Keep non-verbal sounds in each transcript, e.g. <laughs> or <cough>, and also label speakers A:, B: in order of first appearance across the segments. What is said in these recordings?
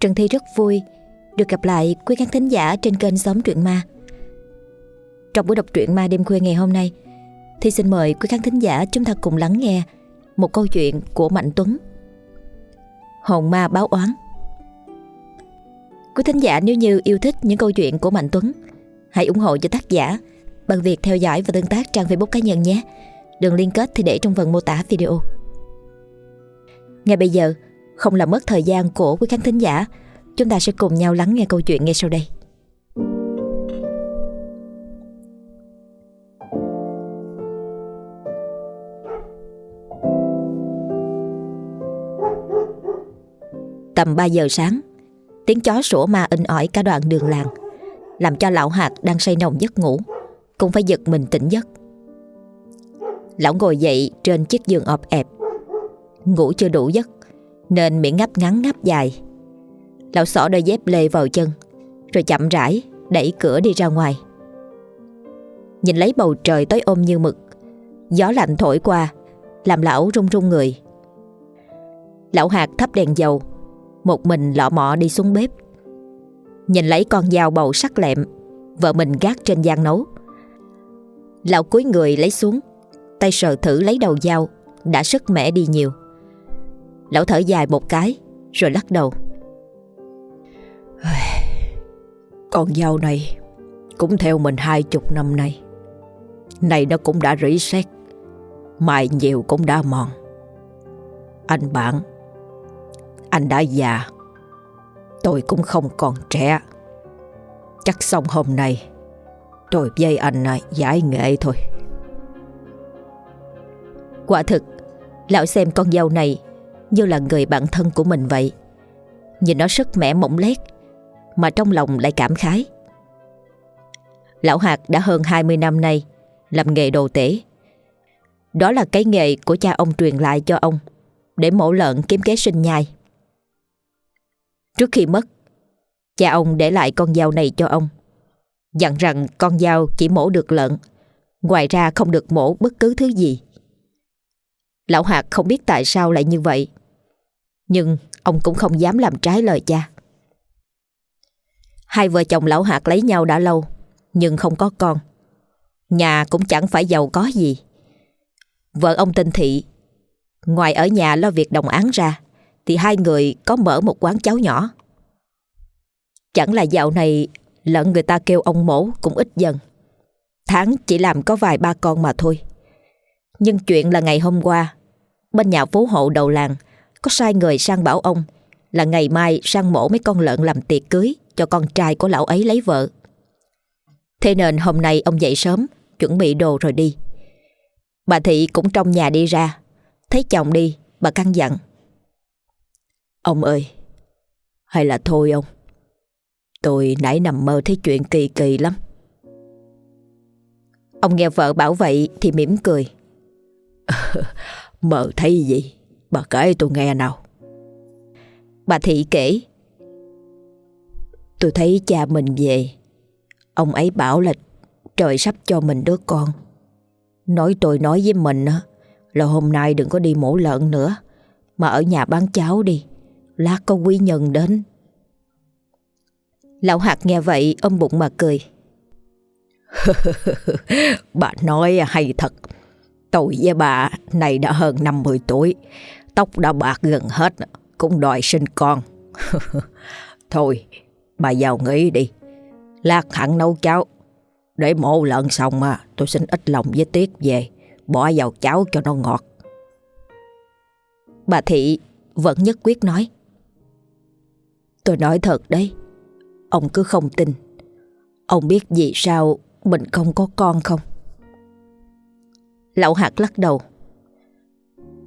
A: Trần Thi rất vui được gặp lại quý khán thính giả trên kênh Xóm Truyện Ma. Trong buổi đọc truyện ma đêm khuya ngày hôm nay, Thi xin mời quý khán thính giả chúng ta cùng lắng nghe một câu chuyện của Mạnh Tuấn. Hồn ma báo oán. Quý thính giả nếu như yêu thích những câu chuyện của Mạnh Tuấn, hãy ủng hộ cho tác giả bằng việc theo dõi và tương tác trang Facebook cá nhân nhé. Đường liên kết thì để trong phần mô tả video. Ngay bây giờ, không làm mất thời gian của quý khán thính giả, chúng ta sẽ cùng nhau lắng nghe câu chuyện ngay sau đây. Tầm 3 giờ sáng, tiếng chó sủa ma in ỏi cả đoạn đường làng, làm cho lão hạt đang say nồng giấc ngủ, cũng phải giật mình tỉnh giấc. Lão ngồi dậy trên chiếc giường ọp ẹp, ngủ chưa đủ giấc, nên miệng ngáp ngắn ngáp dài. Lão xỏ đôi dép lê vào chân, rồi chậm rãi đẩy cửa đi ra ngoài. Nhìn lấy bầu trời tối ôm như mực, gió lạnh thổi qua, làm lão run run người. Lão hạt thắp đèn dầu, một mình lọ mọ đi xuống bếp Nhìn lấy con dao bầu sắc lẹm Vợ mình gác trên gian nấu Lão cúi người lấy xuống Tay sờ thử lấy đầu dao Đã sức mẻ đi nhiều Lão thở dài một cái Rồi lắc đầu.
B: Con dao này Cũng theo mình hai chục năm nay. Này nó cũng đã rỉ sét Mài nhiều cũng đã mòn. Anh bạn anh đã già Tôi cũng không còn trẻ. Chắc xong hôm nay Tôi dây anh này giải nghệ thôi.
A: Quả thực Lão xem con dâu này như là người bạn thân của mình vậy Nhìn nó sức mẻ mỏng lét Mà trong lòng lại cảm khái Lão Hạc đã hơn 20 năm nay Làm nghề đồ tể Đó là cái nghề của cha ông truyền lại cho ông Để mổ lợn kiếm kế sinh nhai Trước khi mất, cha ông để lại con dao này cho ông. Dặn rằng con dao chỉ mổ được lợn, ngoài ra không được mổ bất cứ thứ gì. Lão Hạc không biết tại sao lại như vậy, nhưng ông cũng không dám làm trái lời cha. Hai vợ chồng lão Hạt lấy nhau đã lâu, nhưng không có con. Nhà cũng chẳng phải giàu có gì. Vợ ông tên Thị, ngoài ở nhà lo việc đồng án ra, thì hai người có mở một quán cháo nhỏ. Chẳng là dạo này lợn người ta kêu ông mổ cũng ít dần. Tháng chỉ làm có vài ba con mà thôi. Nhưng chuyện là ngày hôm qua, bên nhà phố hộ đầu làng có sai người sang bảo ông là ngày mai sang mổ mấy con lợn làm tiệc cưới cho con trai của lão ấy lấy vợ. Thế nên hôm nay ông dậy sớm, chuẩn bị đồ rồi đi. Bà Thị cũng trong nhà đi ra, thấy chồng đi, bà căn dặn.
B: Ông ơi, hay là thôi ông? Tôi nãy nằm mơ thấy chuyện kỳ kỳ lắm.
A: Ông nghe vợ bảo vậy thì mỉm cười. <laughs>
B: mơ thấy gì? Bà kể tôi nghe nào.
A: Bà Thị kể.
B: Tôi thấy cha mình về. Ông ấy bảo là trời sắp cho mình đứa con. Nói tôi nói với mình là hôm nay đừng có đi mổ lợn nữa. Mà ở nhà bán cháo đi. Lát có quý nhân đến
A: Lão Hạc nghe vậy, ôm bụng mà cười. <laughs>
B: bà nói hay thật Tôi với bà này đã hơn 50 tuổi Tóc đã bạc gần hết, Cũng đòi sinh con. <laughs> Thôi, bà vào nghỉ đi. Lát hẳn nấu cháo. Để mổ lợn xong mà, Tôi xin ít lòng với Tiết về. Bỏ vào cháo cho nó ngọt.
A: Bà Thị vẫn nhất quyết nói.
B: Tôi nói thật đấy, Ông cứ không tin. Ông biết vì sao mình không có con không?
A: Lão hạt lắc đầu.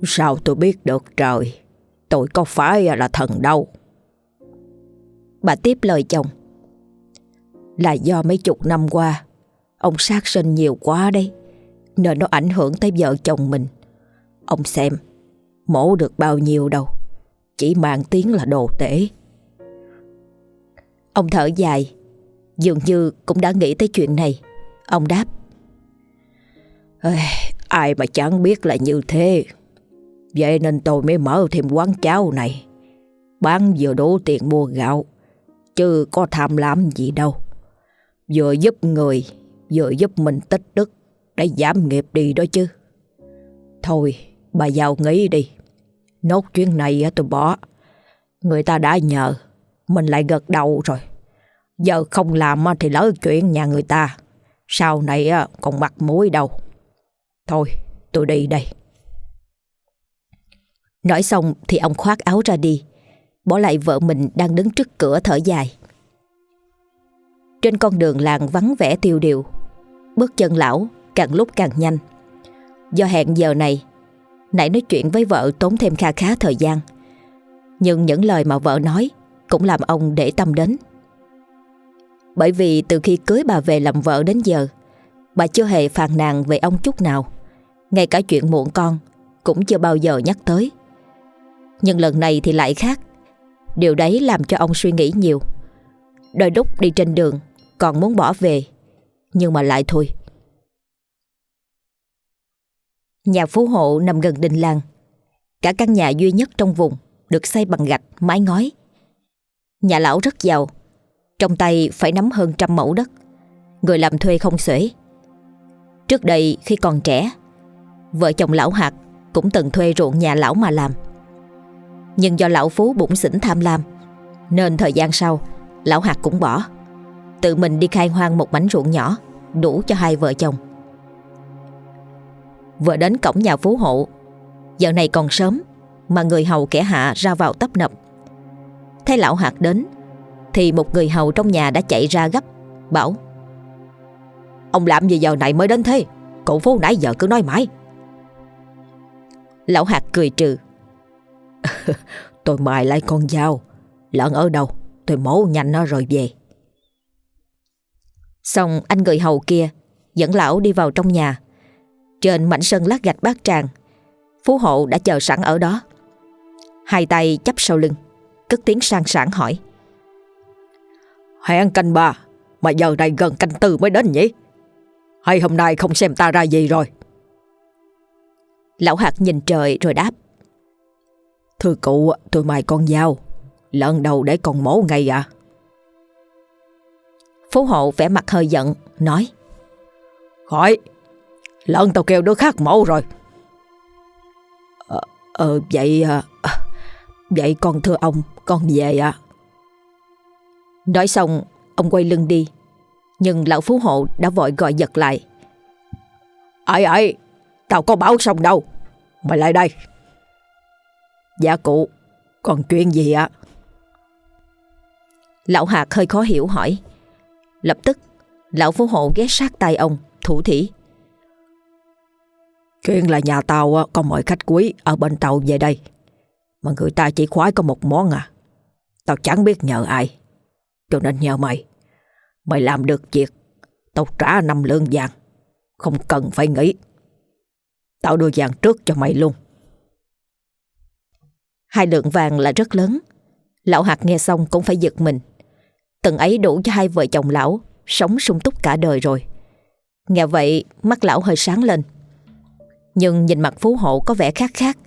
B: Sao tôi biết được trời? Tôi có phải là thần đâu?
A: Bà tiếp lời chồng.
B: Là do mấy chục năm qua, Ông sát sinh nhiều quá đấy, Nên nó ảnh hưởng tới vợ chồng mình. Ông xem, Mổ được bao nhiêu đâu, Chỉ mang tiếng là đồ tể.
A: Ông thở dài, Dường như cũng đã nghĩ tới chuyện này. Ông đáp
B: Ai mà chẳng biết là như thế. Vậy nên tôi mới mở thêm quán cháo này. Bán vừa đủ tiền mua gạo, Chứ có tham lam gì đâu. Vừa giúp người, Vừa giúp mình tích đức, Để giảm nghiệp đi đó chứ. Thôi, bà giàu nghĩ đi. Nốt chuyến này tôi bỏ. Người ta đã nhờ, Mình lại gật đầu rồi. Giờ không làm thì lỡ chuyện nhà người ta. Sau này còn mặt mũi đâu. Thôi, tôi đi đây.
A: Nói xong thì ông khoác áo ra đi. Bỏ lại vợ mình đang đứng trước cửa thở dài. Trên con đường làng vắng vẻ tiêu điều, Bước chân lão càng lúc càng nhanh. Do hẹn giờ này, Nãy nói chuyện với vợ tốn thêm kha khá thời gian. Nhưng những lời mà vợ nói Cũng làm ông để tâm đến. Bởi vì từ khi cưới bà về làm vợ đến giờ, Bà chưa hề phàn nàn về ông chút nào. Ngay cả chuyện muộn con Cũng chưa bao giờ nhắc tới. Nhưng lần này thì lại khác. Điều đấy làm cho ông suy nghĩ nhiều. Đôi lúc đi trên đường Còn muốn bỏ về Nhưng mà lại thôi. Nhà phú hộ nằm gần đình làng. Cả căn nhà duy nhất trong vùng Được xây bằng gạch, mái ngói. Nhà lão rất giàu Trong tay phải nắm hơn trăm mẫu đất. Người làm thuê không xuể. Trước đây khi còn trẻ Vợ chồng lão hạt Cũng từng thuê ruộng nhà lão mà làm. Nhưng do lão Phú bụng xỉn tham lam, Nên thời gian sau, Lão hạt cũng bỏ. Tự mình đi khai hoang một mảnh ruộng nhỏ, Đủ cho hai vợ chồng. Vừa đến cổng nhà phú hộ, Giờ này còn sớm Mà người hầu kẻ hạ ra vào tấp nập. Thấy lão hạt đến, Thì một người hầu trong nhà đã chạy ra gấp, Bảo, Ông làm gì giờ này mới đến thế? Cậu phú nãy giờ cứ nói mãi. Lão hạt cười trừ <laughs>
B: Tôi mài lại con dao. Lợn ở đâu? Tôi mổ nhanh nó rồi về.
A: Xong anh người hầu kia Dẫn lão đi vào trong nhà. Trên mảnh sân lát gạch bát tràng Phú hộ đã chờ sẵn ở đó. Hai tay chấp sau lưng Cất tiếng sang sảng hỏi.
B: Hẹn canh ba Mà giờ này gần canh tư mới đến nhỉ? Hay hôm nay không xem ta ra gì rồi?
A: Lão hạt nhìn trời rồi đáp
B: Thưa cụ tôi mài con dao lần đầu để còn mổ ngay à.
A: Phú hộ vẻ mặt hơi giận Nói.
B: Khỏi Lợn tao kêu đứa khác mổ rồi. Ờ, ờ vậy à, Vậy con thưa ông Con về à.
A: Nói xong Ông quay lưng đi. Nhưng lão phú hộ đã vội gọi giật lại.
B: Ấy ấy Tao có báo xong đâu. Mày lại đây. Dạ cụ Còn chuyện gì ạ
A: Lão Hạc hơi khó hiểu hỏi Lập tức, Lão phú hộ ghé sát tay ông, Thủ thỉ
B: Chuyện là nhà tao có mọi khách quý ở bên tàu về đây. Mà người ta chỉ khoái có một món à. Tao chẳng biết nhờ ai. Cho nên nhờ mày. Mày làm được việc. Tao trả năm lương vàng. Không cần phải nghĩ. Tao đưa vàng trước cho mày luôn.
A: Hai lượng vàng là rất lớn. Lão Hạc nghe xong cũng phải giật mình. Từng ấy đủ cho hai vợ chồng lão, sống sung túc cả đời rồi. Nghe vậy, mắt lão hơi sáng lên. Nhưng nhìn mặt phú hộ có vẻ khác khác,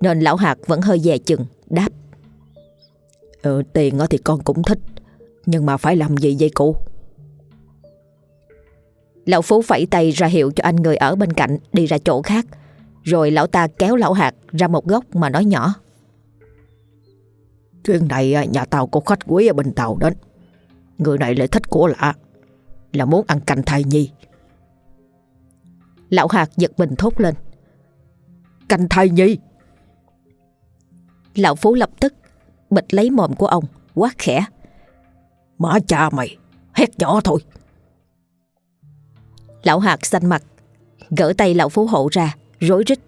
A: Nên lão hạt vẫn hơi dè chừng, Đáp
B: Ừ tiền thì con cũng thích, Nhưng mà phải làm gì vậy cụ
A: Lão Phú phẩy tay ra hiệu cho anh người ở bên cạnh Đi ra chỗ khác, Rồi lão ta kéo lão hạt ra một góc mà nói nhỏ
B: Chuyện này à, nhà tao có khách quý ở bên tàu đến Người này lại thích của lạ, Là muốn ăn canh thai nhi.
A: Lão hạt giật mình thốt lên.
B: Canh thai nhi?
A: Lão Phú lập tức bịch lấy mồm của ông, quát khẽ.
B: Má cha mày, Hét nhỏ thôi.
A: Lão Hạc xanh mặt, Gỡ tay lão Phú hộ ra, Rối rít.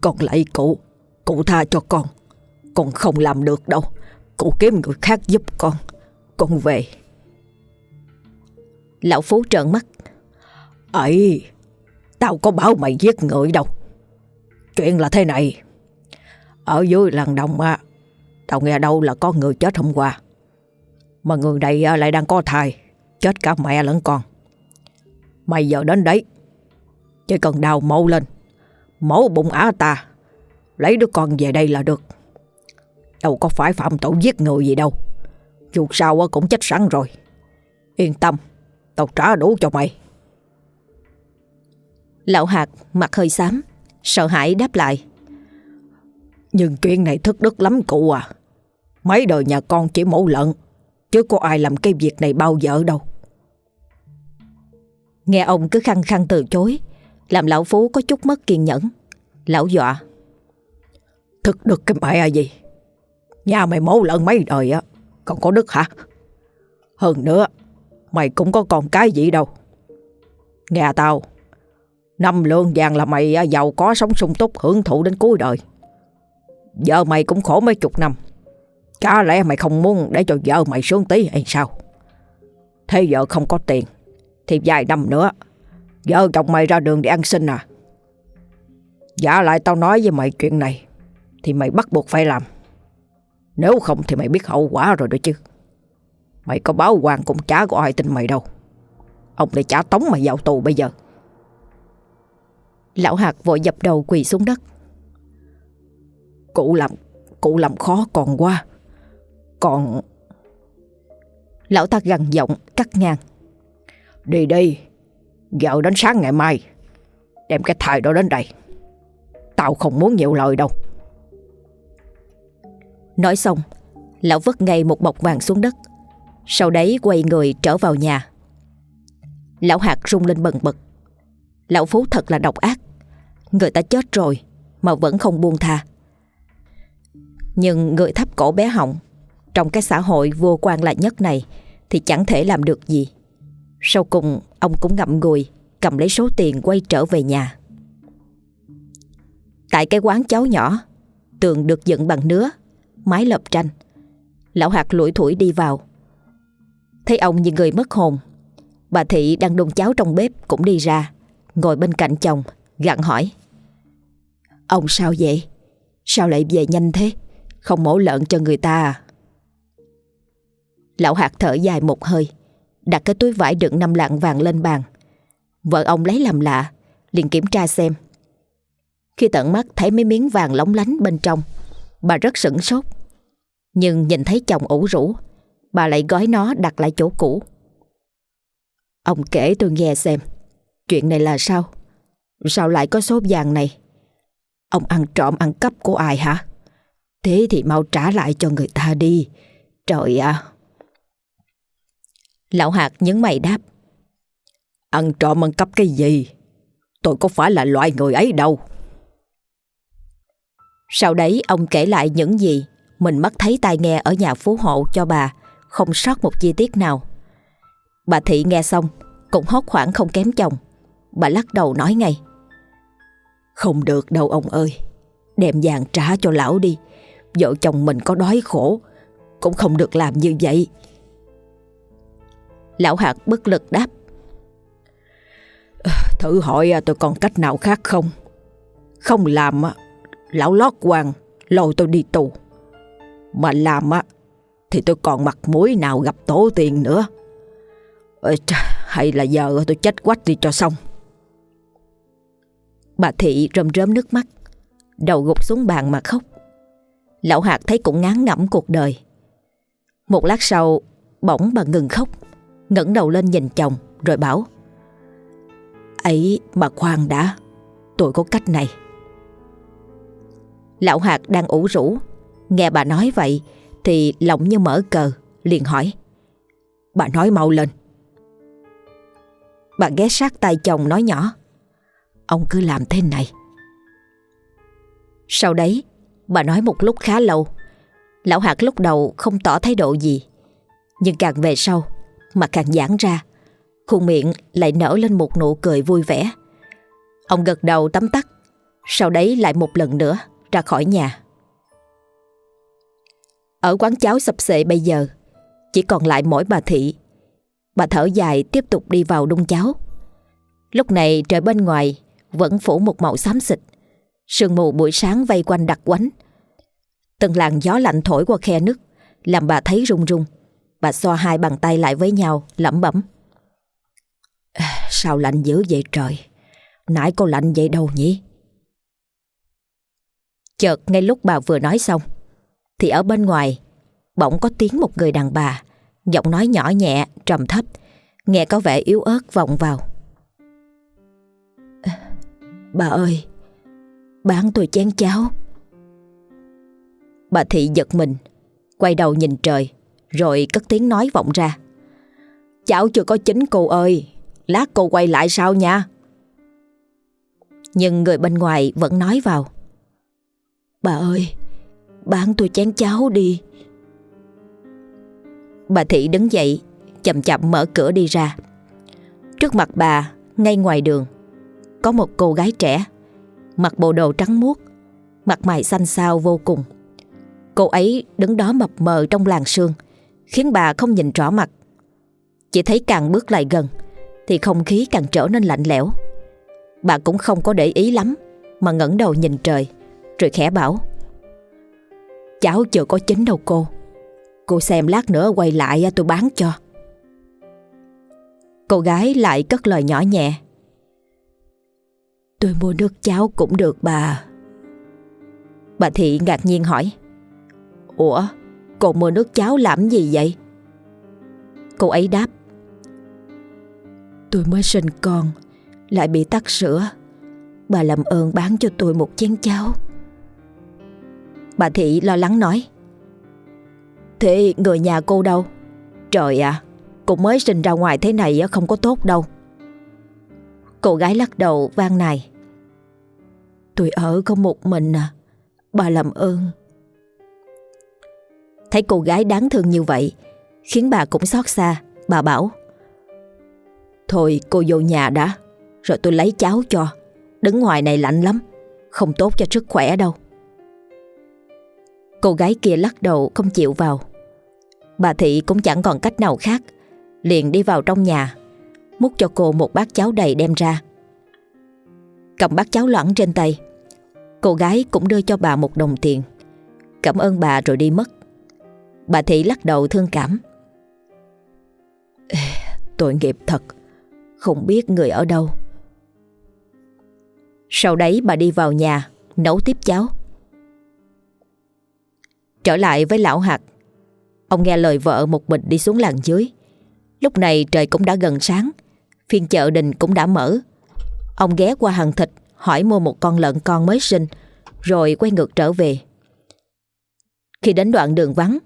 B: Con lại cụ Cụ tha cho con. Con không làm được đâu. Cô kiếm người khác giúp con. Con về.
A: Lão Phú trợn mắt.
B: Ấy, Tao có bảo mày giết người đâu. Chuyện là thế này. Ở dưới làng đồng á, Tao nghe đâu là có người chết hôm qua. Mà người này à, lại đang có thai, Chết cả mẹ lẫn con. Mày giờ đến đấy, Chỉ cần đào mâu lên. Mẫu bụng ả ta, Lấy đứa con về đây là được. Đâu có phải phạm tội giết người gì đâu. Dù sao cũng chết sẵn rồi. Yên tâm Tao trả đủ cho mày.
A: Lão hạt mặt hơi xám Sợ hãi đáp lại.
B: Nhưng chuyện này thất đức lắm cụ à. Mấy đời nhà con chỉ mẫu lợn Chứ có ai làm cái việc này bao giờ đâu.
A: Nghe ông cứ khăng khăng từ chối Làm lão Phú có chút mất kiên nhẫn. Lão dọa.
B: Thức đức cái mẹ gì Nhà mày mẫu lợn mấy đời á. Còn có đức hả? Hơn nữa, Mày cũng có còn cái gì đâu. Nghe tao, Năm lượng vàng là mày à, giàu có, sống sung túc, hưởng thụ đến cuối đời. Vợ mày cũng khổ mấy chục năm. Chả lẽ mày không muốn để cho vợ mày sướng tí hay sao? Thế vợ không có tiền, Thì vài năm nữa, Vợ chồng mày ra đường để ăn xin à. Dạ lại tao nói với mày chuyện này, Thì mày bắt buộc phải làm. Nếu không thì mày biết hậu quả rồi đó chứ. Mày có báo quan cũng chả có ai tin mày đâu. Ông lại trả tống mày vào tù bây giờ.
A: Lão hạt vội dập đầu quỳ xuống đất.
B: Cụ làm Cụ làm khó còn qua Còn
A: Lão ta gằn giọng, cắt ngang.
B: Đi đi Giờ đến sáng ngày mai, Đem cái thai đó đến đây. Tao không muốn nhiều lời đâu.
A: Nói xong, Lão vứt ngay một bọc vàng xuống đất. Sau đấy quay người trở vào nhà. Lão hạt rung lên bần bật. Lão Phú thật là độc ác. Người ta chết rồi Mà vẫn không buông tha. Nhưng người thấp cổ bé họng, Trong cái xã hội vô quan lại nhất này, Thì chẳng thể làm được gì. Sau cùng, ông cũng ngậm ngùi, Cầm lấy số tiền quay trở về nhà. Tại cái quán cháu nhỏ, Tường được dựng bằng nứa Mái lợp tranh. Lão Hạc lủi thủi đi vào. Thấy ông như người mất hồn, Bà Thị đang đun cháo trong bếp cũng đi ra, Ngồi bên cạnh chồng Gặn hỏi. Ông sao vậy? Sao lại về nhanh thế? Không mổ lợn cho người ta à? Lão Hạc thở dài một hơi, Đặt cái túi vải đựng năm lạng vàng lên bàn. Vợ ông lấy làm lạ, liền kiểm tra xem. Khi tận mắt thấy mấy miếng vàng lóng lánh bên trong Bà rất sửng sốt. Nhưng nhìn thấy chồng ủ rũ, Bà lại gói nó đặt lại chỗ cũ. Ông kể tôi nghe xem, Chuyện này là sao? Sao lại có số vàng này? Ông ăn trộm ăn cắp của ai hả? Thế thì mau trả lại cho người ta đi. Trời ạ. Lão hạt nhấn mày đáp.
B: Ăn trộm ăn cắp cái gì? Tôi có phải là loại người ấy đâu.
A: Sau đấy, ông kể lại những gì Mình mắt thấy tai nghe ở nhà phú hộ cho bà, Không sót một chi tiết nào. Bà Thị nghe xong, Cũng hốt hoảng không kém chồng. Bà lắc đầu nói ngay, Không được đâu ông ơi, Đem vàng trả cho lão đi. Vợ chồng mình có đói khổ, Cũng không được làm như vậy. Lão Hạc bất lực đáp ờ,
B: Thử hỏi à, tôi còn cách nào khác không? Không làm à, Lão lót quan Lôi tôi đi tù. Mà làm á, Thì tôi còn mặt mũi nào gặp tổ tiền nữa. Hay là giờ tôi chết quách đi cho xong.
A: Bà Thị rơm rớm nước mắt, Đầu gục xuống bàn mà khóc. Lão hạt thấy cũng ngán ngẩm cuộc đời. Một lát sau, Bỗng bà ngừng khóc, ngẩng đầu lên nhìn chồng, Rồi bảo, Ấy mà khoan đã, Tôi có cách này. Lão hạt đang ủ rũ. Nghe bà nói vậy, Thì lòng như mở cờ, Liền hỏi. Bà nói mau lên. Bà ghé sát tay chồng nói nhỏ. Ông cứ làm thế này. Sau đấy, Bà nói một lúc khá lâu. Lão hạt lúc đầu không tỏ thái độ gì. Nhưng càng về sau, Mà càng giãn ra, Khuôn miệng lại nở lên một nụ cười vui vẻ. Ông gật đầu tắm tắt. Sau đấy lại một lần nữa. Ra khỏi nhà. Ở quán cháo sập xệ bây giờ, Chỉ còn lại mỗi bà Thị. Bà thở dài tiếp tục đi vào đun cháo. Lúc này trời bên ngoài Vẫn phủ một màu xám xịt. Sương mù buổi sáng vây quanh đặc quánh. Từng làn gió lạnh thổi qua khe nứt Làm bà thấy run run. Bà xoa hai bàn tay lại với nhau, lẩm bẩm. Sao lạnh dữ vậy trời? Nãy có lạnh vậy đâu nhỉ? Chợt ngay lúc bà vừa nói xong Thì ở bên ngoài Bỗng có tiếng một người đàn bà Giọng nói nhỏ nhẹ, trầm thấp Nghe có vẻ yếu ớt vọng vào.
B: Bà ơi Bán tôi chén cháo.
A: Bà Thị giật mình Quay đầu nhìn trời Rồi cất tiếng nói vọng ra.
B: Cháo chưa có chín cô ơi Lát cô quay lại sau nha?
A: Nhưng người bên ngoài vẫn nói vào.
B: Bà ơi, Bán tôi chén cháo đi.
A: Bà Thị đứng dậy, Chậm chậm mở cửa đi ra. Trước mặt bà, Ngay ngoài đường, Có một cô gái trẻ, Mặc bộ đồ trắng muốt, Mặt mày xanh xao vô cùng. Cô ấy đứng đó mập mờ trong làng sương, Khiến bà không nhìn rõ mặt. Chỉ thấy càng bước lại gần, Thì không khí càng trở nên lạnh lẽo. Bà cũng không có để ý lắm, Mà ngẩng đầu nhìn trời. Rồi khẽ bảo,
B: Cháu chưa có chín đâu cô. Cô xem lát nữa quay lại à, tôi bán cho.
A: Cô gái lại cất lời nhỏ nhẹ,
B: Tôi mua nước cháo cũng được, bà.
A: Bà Thị ngạc nhiên hỏi,
B: Ủa Cô mua nước cháo làm gì vậy?
A: Cô ấy đáp,
B: Tôi mới sinh con, Lại bị tắc sữa. Bà làm ơn bán cho tôi một chén cháo.
A: Bà Thị lo lắng nói.
B: Thế người nhà cô đâu? Trời ạ, Cô mới sinh ra ngoài thế này không có tốt đâu.
A: Cô gái lắc đầu, vang này
B: Tôi ở có một mình à Bà làm ơn.
A: Thấy cô gái đáng thương như vậy, Khiến bà cũng xót xa, Bà bảo.
B: Thôi cô vô nhà đã, Rồi tôi lấy cháo cho. Đứng ngoài này lạnh lắm, Không tốt cho sức khỏe đâu.
A: Cô gái kia lắc đầu, không chịu vào. Bà Thị cũng chẳng còn cách nào khác, Liền đi vào trong nhà, Múc cho cô một bát cháo đầy đem ra. Cầm bát cháo loãng trên tay, Cô gái cũng đưa cho bà một đồng tiền. Cảm ơn bà rồi đi mất. Bà Thị lắc đầu thương cảm.
B: Tội nghiệp thật, Không biết người ở đâu.
A: Sau đấy bà đi vào nhà, Nấu tiếp cháo. Trở lại với lão hạt. Ông nghe lời vợ một mình đi xuống làng dưới. Lúc này trời cũng đã gần sáng. Phiên chợ đình cũng đã mở. Ông ghé qua hàng thịt Hỏi mua một con lợn con mới sinh Rồi quay ngược trở về. Khi đến đoạn đường vắng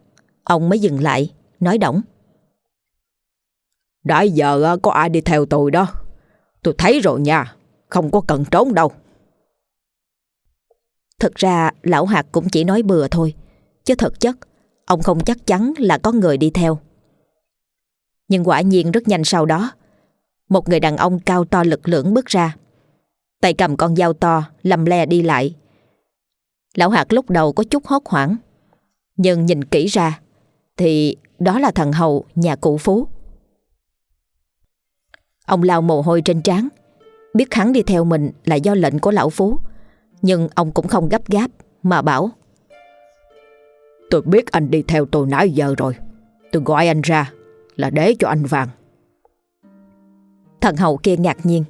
A: Ông mới dừng lại Nói đỏng
B: Đã giờ có ai đi theo tôi đó? Tôi thấy rồi nha Không có cần trốn đâu.
A: Thực ra lão hạt cũng chỉ nói bừa thôi Chứ thực chất, Ông không chắc chắn là có người đi theo. Nhưng quả nhiên rất nhanh sau đó, Một người đàn ông cao to lực lưỡng bước ra. Tay cầm con dao to, Lầm le đi lại. Lão hạt lúc đầu có chút hốt hoảng, Nhưng nhìn kỹ ra Thì đó là thằng hầu nhà cụ Phú. Ông lao mồ hôi trên trán, Biết hắn đi theo mình là do lệnh của lão Phú, Nhưng ông cũng không gấp gáp Mà bảo
B: Tôi biết anh đi theo tôi nãy giờ rồi. Tôi gọi anh ra, Là để cho anh vàng.
A: Thằng hầu kia ngạc nhiên.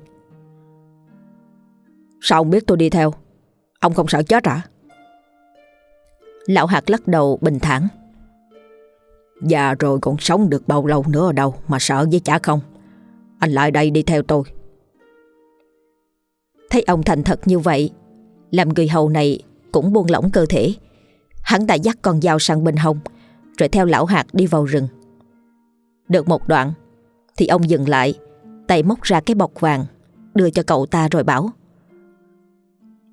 B: Sao ông biết tôi đi theo? Ông không sợ chết hả?
A: Lão hạt lắc đầu bình thản.
B: Già rồi còn sống được bao lâu nữa ở đâu Mà sợ với chả không? Anh lại đây đi theo tôi.
A: Thấy ông thành thật như vậy, Làm người hầu này cũng buông lỏng cơ thể. Hắn ta dắt con dao sang bên hông Rồi theo lão hạt đi vào rừng. Được một đoạn Thì ông dừng lại Tay móc ra cái bọc vàng Đưa cho cậu ta rồi bảo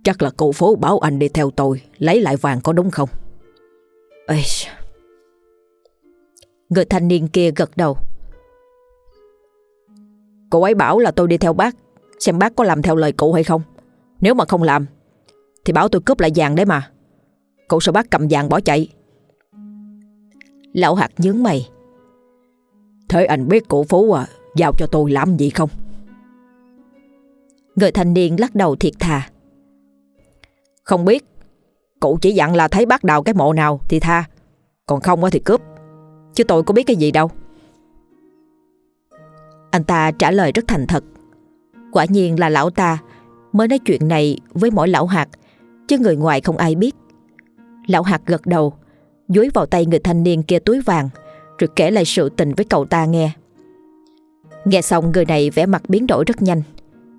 B: Chắc là cụ phố bảo anh đi theo tôi Lấy lại vàng có đúng không?
A: Ê, Người thanh niên kia gật đầu.
B: Cậu ấy bảo là tôi đi theo bác Xem bác có làm theo lời cụ hay không. Nếu mà không làm Thì bảo tôi cướp lại vàng đấy mà. Cậu sợ bác cầm vàng bỏ chạy.
A: Lão hạt nhướng mày.
B: Thế anh biết cụ phú à Giao cho tôi làm gì không?
A: Người thanh niên lắc đầu thiệt thà.
B: Không biết Cụ chỉ dặn là thấy bác đào cái mộ nào Thì tha. Còn không thì cướp. Chứ tôi có biết cái gì đâu.
A: Anh ta trả lời rất thành thật. Quả nhiên là lão ta Mới nói chuyện này với mỗi lão hạt Chứ người ngoài không ai biết. Lão hạt gật đầu Dúi vào tay người thanh niên kia túi vàng Rồi kể lại sự tình với cậu ta nghe. Nghe xong người này vẻ mặt biến đổi rất nhanh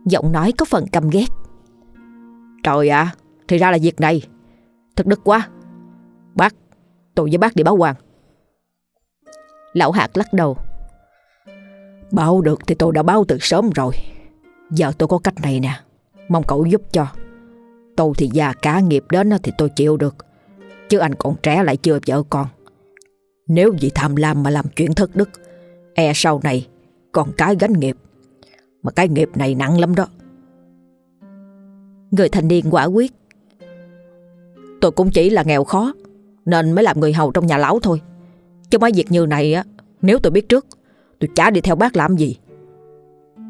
A: Giọng nói có phần căm ghét.
B: Trời ạ Thì ra là việc này. Thật đức quá. Bác Tôi với bác đi báo quan.
A: Lão Hạc lắc đầu.
B: Báo được thì tôi đã báo từ sớm rồi. Giờ tôi có cách này nè Mong cậu giúp cho. Tôi thì già cả nghiệp đến thì tôi chịu được Chứ anh còn trẻ lại chưa vợ con. Nếu vì tham lam mà làm chuyện thất đức E sau này Còn cái gánh nghiệp. Mà cái nghiệp này nặng lắm đó.
A: Người thanh niên quả quyết.
B: Tôi cũng chỉ là nghèo khó, Nên mới làm người hầu trong nhà lão thôi. Chứ mấy việc như này á, Nếu tôi biết trước, Tôi chả đi theo bác làm gì.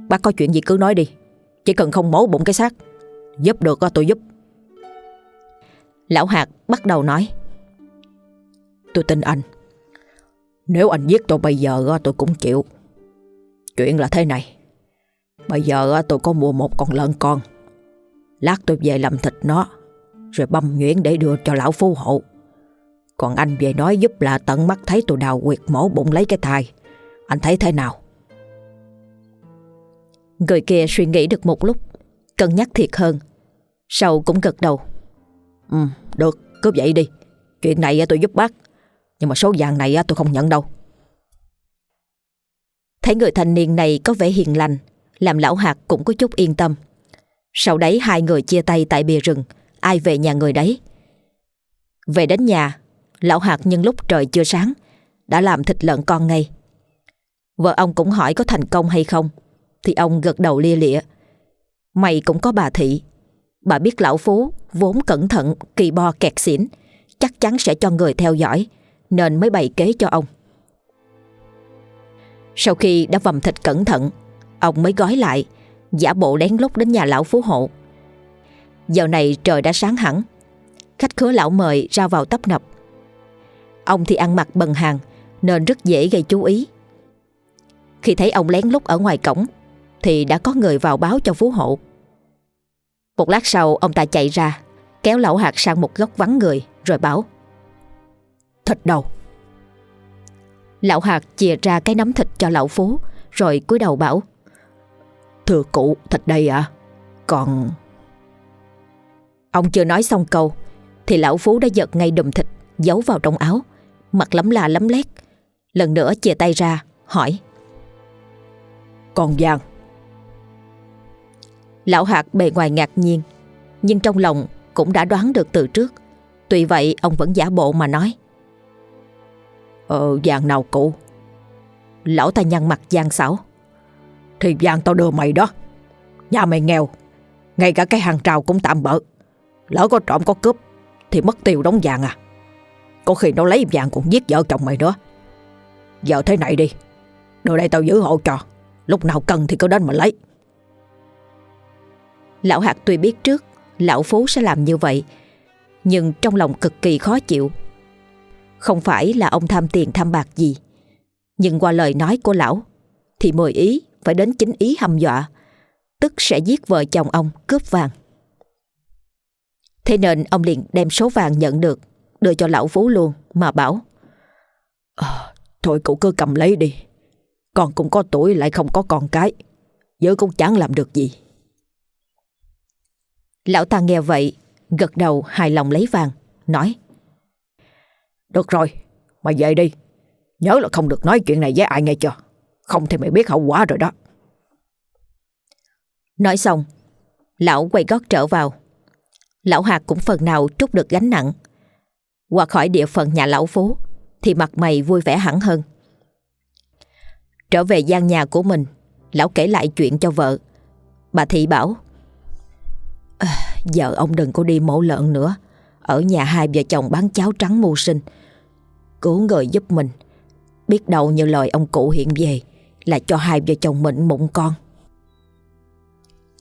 B: Bác có chuyện gì cứ nói đi, Chỉ cần không mổ bụng cái xác. Giúp được tôi giúp.
A: Lão Hạt bắt đầu nói.
B: Tôi tin anh. Nếu anh giết tôi bây giờ tôi cũng chịu. Chuyện là thế này. Bây giờ tôi có mua một con lợn con. Lát tôi về làm thịt nó, Rồi băm nhuyễn để đưa cho lão phú hộ. Còn anh về nói giúp là tận mắt thấy tôi đào quyệt mổ bụng lấy cái thai. Anh thấy thế nào?
A: Người kia suy nghĩ được một lúc, Cân nhắc thiệt hơn. Sau cũng gật đầu.
B: Ừ được, cứ vậy đi. Chuyện này tôi giúp bác, Nhưng mà số vàng này tôi không nhận đâu.
A: Thấy người thanh niên này có vẻ hiền lành, Làm lão hạt cũng có chút yên tâm. Sau đấy hai người chia tay tại bìa rừng, Ai về nhà người đấy. Về đến nhà, Lão hạt nhân lúc trời chưa sáng, Đã làm thịt lợn con ngay. Vợ ông cũng hỏi có thành công hay không, Thì ông gật đầu lia lịa. Mày cũng có bà thị. Bà biết lão Phú vốn cẩn thận, kỳ bo, kẹt xỉn. Chắc chắn sẽ cho người theo dõi, Nên mới bày kế cho ông. Sau khi đã vầm thịt cẩn thận, Ông mới gói lại, Giả bộ lén lút đến nhà lão Phú hộ. Giờ này trời đã sáng hẳn, Khách khứa lão mời ra vào tấp nập. Ông thì ăn mặc bần hàng Nên rất dễ gây chú ý. Khi thấy ông lén lút ở ngoài cổng, Thì đã có người vào báo cho Phú hộ một lát sau, ông ta chạy ra, Kéo lão hạt sang một góc vắng người, Rồi bảo,
B: Thịt đâu
A: Lão hạt chìa ra cái nắm thịt cho lão Phú, Rồi cúi đầu bảo,
B: Thưa cụ, thịt đây à Còn
A: Ông chưa nói xong câu, Thì lão Phú đã giật ngay đùm thịt, Giấu vào trong áo, Mặt lấm la lấm lét. Lần nữa chìa tay ra, hỏi,
B: Còn vàng?
A: Lão hạt bề ngoài ngạc nhiên Nhưng trong lòng cũng đã đoán được từ trước. Tuy vậy ông vẫn giả bộ mà nói.
B: Ờ vàng nào cụ?
A: Lão ta nhăn mặt gian xảo.
B: Thì vàng tao đưa mày đó. Nhà mày nghèo Ngay cả cái hàng trào cũng tạm bỡ. Lỡ có trộm có cướp Thì mất tiêu đóng vàng à. Có khi nó lấy vàng cũng giết vợ chồng mày nữa. Giờ thế này đi Đưa đây tao giữ hộ cho Lúc nào cần thì cứ đến mà lấy
A: Lão Hạt tuy biết trước Lão Phú sẽ làm như vậy Nhưng trong lòng cực kỳ khó chịu. Không phải là ông tham tiền tham bạc gì Nhưng qua lời nói của lão Thì mời ý phải đến chính ý hăm dọa Tức sẽ giết vợ chồng ông cướp vàng. Thế nên ông liền đem số vàng nhận được Đưa cho lão Phú luôn Mà bảo
B: à, Thôi cậu cứ cầm lấy đi Con cũng có tuổi lại không có con cái Giữ cũng chẳng làm được gì.
A: Lão ta nghe vậy, Gật đầu hài lòng lấy vàng, Nói.
B: Được rồi, Mày về đi. Nhớ là không được nói chuyện này với ai nghe chưa? Không thì mày biết hậu quả rồi đó.
A: Nói xong, Lão quay gót trở vào. Lão Hạc cũng phần nào trút được gánh nặng. Qua khỏi địa phận nhà lão Phú, Thì mặt mày vui vẻ hẳn hơn. Trở về gian nhà của mình, Lão kể lại chuyện cho vợ. Bà Thị bảo À, <sighs> giờ ông đừng có đi mổ lợn nữa. Ở nhà hai vợ chồng bán cháo trắng mưu sinh. Cứu người giúp mình. Biết đâu như lời ông cụ hiện về Là cho hai vợ chồng mình mụn con.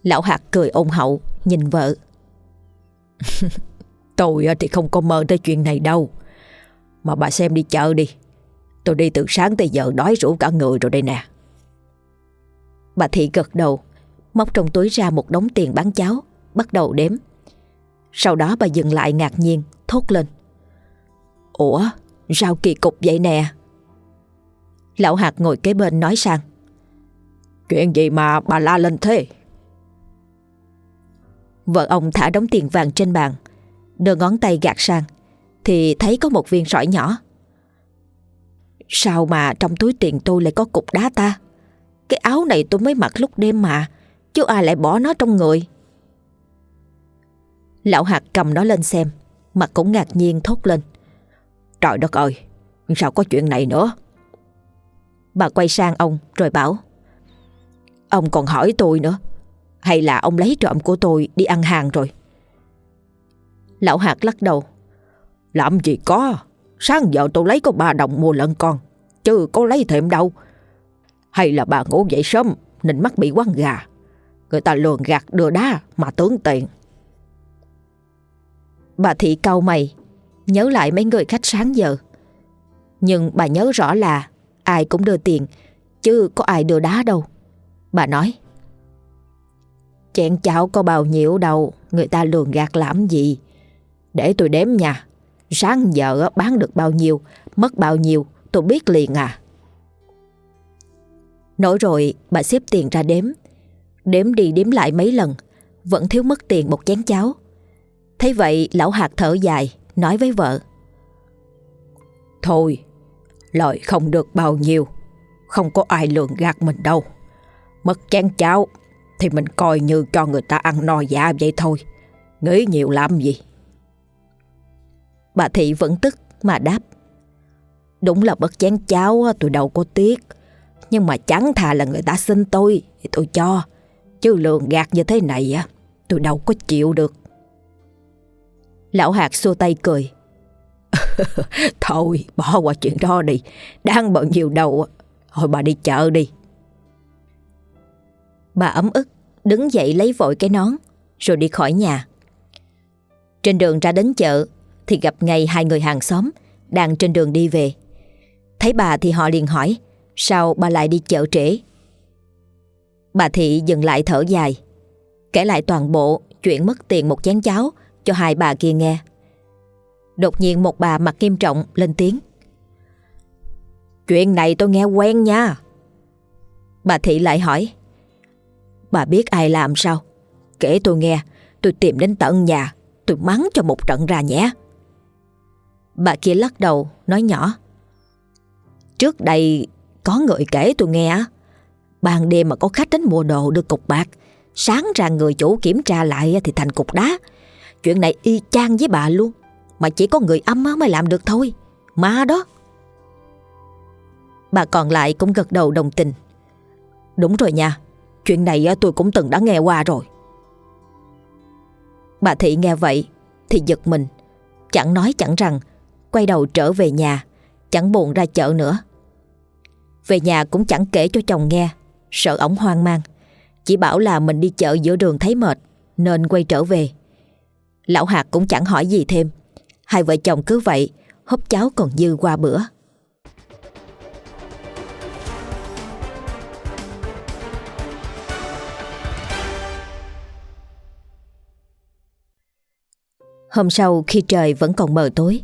A: Lão Hạt cười ôn hậu Nhìn vợ. <laughs>
B: Tôi thì không có mơ tới chuyện này đâu. Mà bà xem đi chợ đi. Tôi đi từ sáng tới giờ đói rủ cả người rồi đây nè.
A: Bà Thị gật đầu Móc trong túi ra một đống tiền bán cháo bắt đầu đếm. Sau đó bà dừng lại ngạc nhiên, thốt lên.
B: Ủa sao kỳ cục vậy nè.
A: Lão hạt ngồi kế bên nói sang.
B: Chuyện gì mà bà la lên thế?
A: Vợ ông thả đống tiền vàng trên bàn Đưa ngón tay gạt sang Thì thấy có một viên sỏi nhỏ. Sao mà trong túi tiền tôi lại có cục đá ta? Cái áo này tôi mới mặc lúc đêm mà Chứ ai lại bỏ nó trong người? Lão hạt cầm nó lên xem, Mặt cũng ngạc nhiên thốt lên.
B: Trời đất ơi, Sao có chuyện này nữa?
A: Bà quay sang ông rồi bảo,
B: Ông còn hỏi tôi nữa, Hay là ông lấy trộm của tôi đi ăn hàng rồi?
A: Lão hạt lắc đầu,
B: Làm gì có, Sáng giờ tôi lấy có ba đồng mua lợn con, Chứ có lấy thêm đâu. Hay là bà ngủ dậy sớm, Nên mắt bị quăng gà. Người ta lường gạt đưa đá mà tướng tiền.
A: Bà thị cau mày, Nhớ lại mấy người khách sáng giờ. Nhưng bà nhớ rõ là Ai cũng đưa tiền, Chứ có ai đưa đá đâu. Bà nói Chẹn cháo có bao nhiêu đâu, Người ta lường gạt làm gì? Để tôi đếm nha, Sáng giờ bán được bao nhiêu, Mất bao nhiêu, tôi biết liền à. Nói rồi, bà xếp tiền ra đếm. Đếm đi đếm lại mấy lần, Vẫn thiếu mất tiền một chén cháo. Thấy vậy lão hạt thở dài Nói với vợ.
B: Thôi Lời không được bao nhiêu Không có ai lường gạt mình đâu. Mất chén cháo Thì mình coi như cho người ta ăn no dạ vậy thôi. Nghĩ nhiều làm gì?
A: Bà Thị vẫn tức mà đáp. Đúng là mất chén cháo tôi đâu có tiếc. Nhưng mà chẳng thà là người ta xin tôi Thì tôi cho. Chứ lường gạt như thế này á Tôi đâu có chịu được Lão hạt xua tay cười. <laughs>
B: Thôi bỏ qua chuyện đó đi. Đang bao nhiêu đầu Thôi bà đi chợ đi.
A: Bà ấm ức Đứng dậy lấy vội cái nón Rồi đi khỏi nhà. Trên đường ra đến chợ Thì gặp ngay hai người hàng xóm Đang trên đường đi về. Thấy bà thì họ liền hỏi Sao bà lại đi chợ trễ? Bà Thị dừng lại thở dài Kể lại toàn bộ Chuyện mất tiền một chén cháo cho hai bà kia nghe. Đột nhiên một bà mặt nghiêm trọng lên tiếng.
B: Chuyện này tôi nghe quen nha.
A: Bà Thị lại hỏi.
B: Bà biết ai làm sao? Kể tôi nghe, Tôi tìm đến tận nhà, Tôi mắng cho một trận ra nhé.
A: Bà kia lắc đầu, nói nhỏ.
B: Trước đây có người kể tôi nghe Ban đêm mà có khách đến mua đồ đưa cục bạc, Sáng ra người chủ kiểm tra lại thì thành cục đá. Chuyện này y chang với bà luôn. Mà chỉ có người âm mới làm được thôi. Ma đó.
A: Bà còn lại cũng gật đầu đồng tình.
B: Đúng rồi nha, Chuyện này tôi cũng từng đã nghe qua rồi.
A: Bà Thị nghe vậy Thì giật mình. Chẳng nói chẳng rằng, Quay đầu trở về nhà, Chẳng buồn ra chợ nữa. Về nhà cũng chẳng kể cho chồng nghe, Sợ ổng hoang mang. Chỉ bảo là mình đi chợ giữa đường thấy mệt, Nên quay trở về. Lão Hạt cũng chẳng hỏi gì thêm. Hai vợ chồng cứ vậy, Húp cháo còn dư qua bữa. Hôm sau khi trời vẫn còn mờ tối,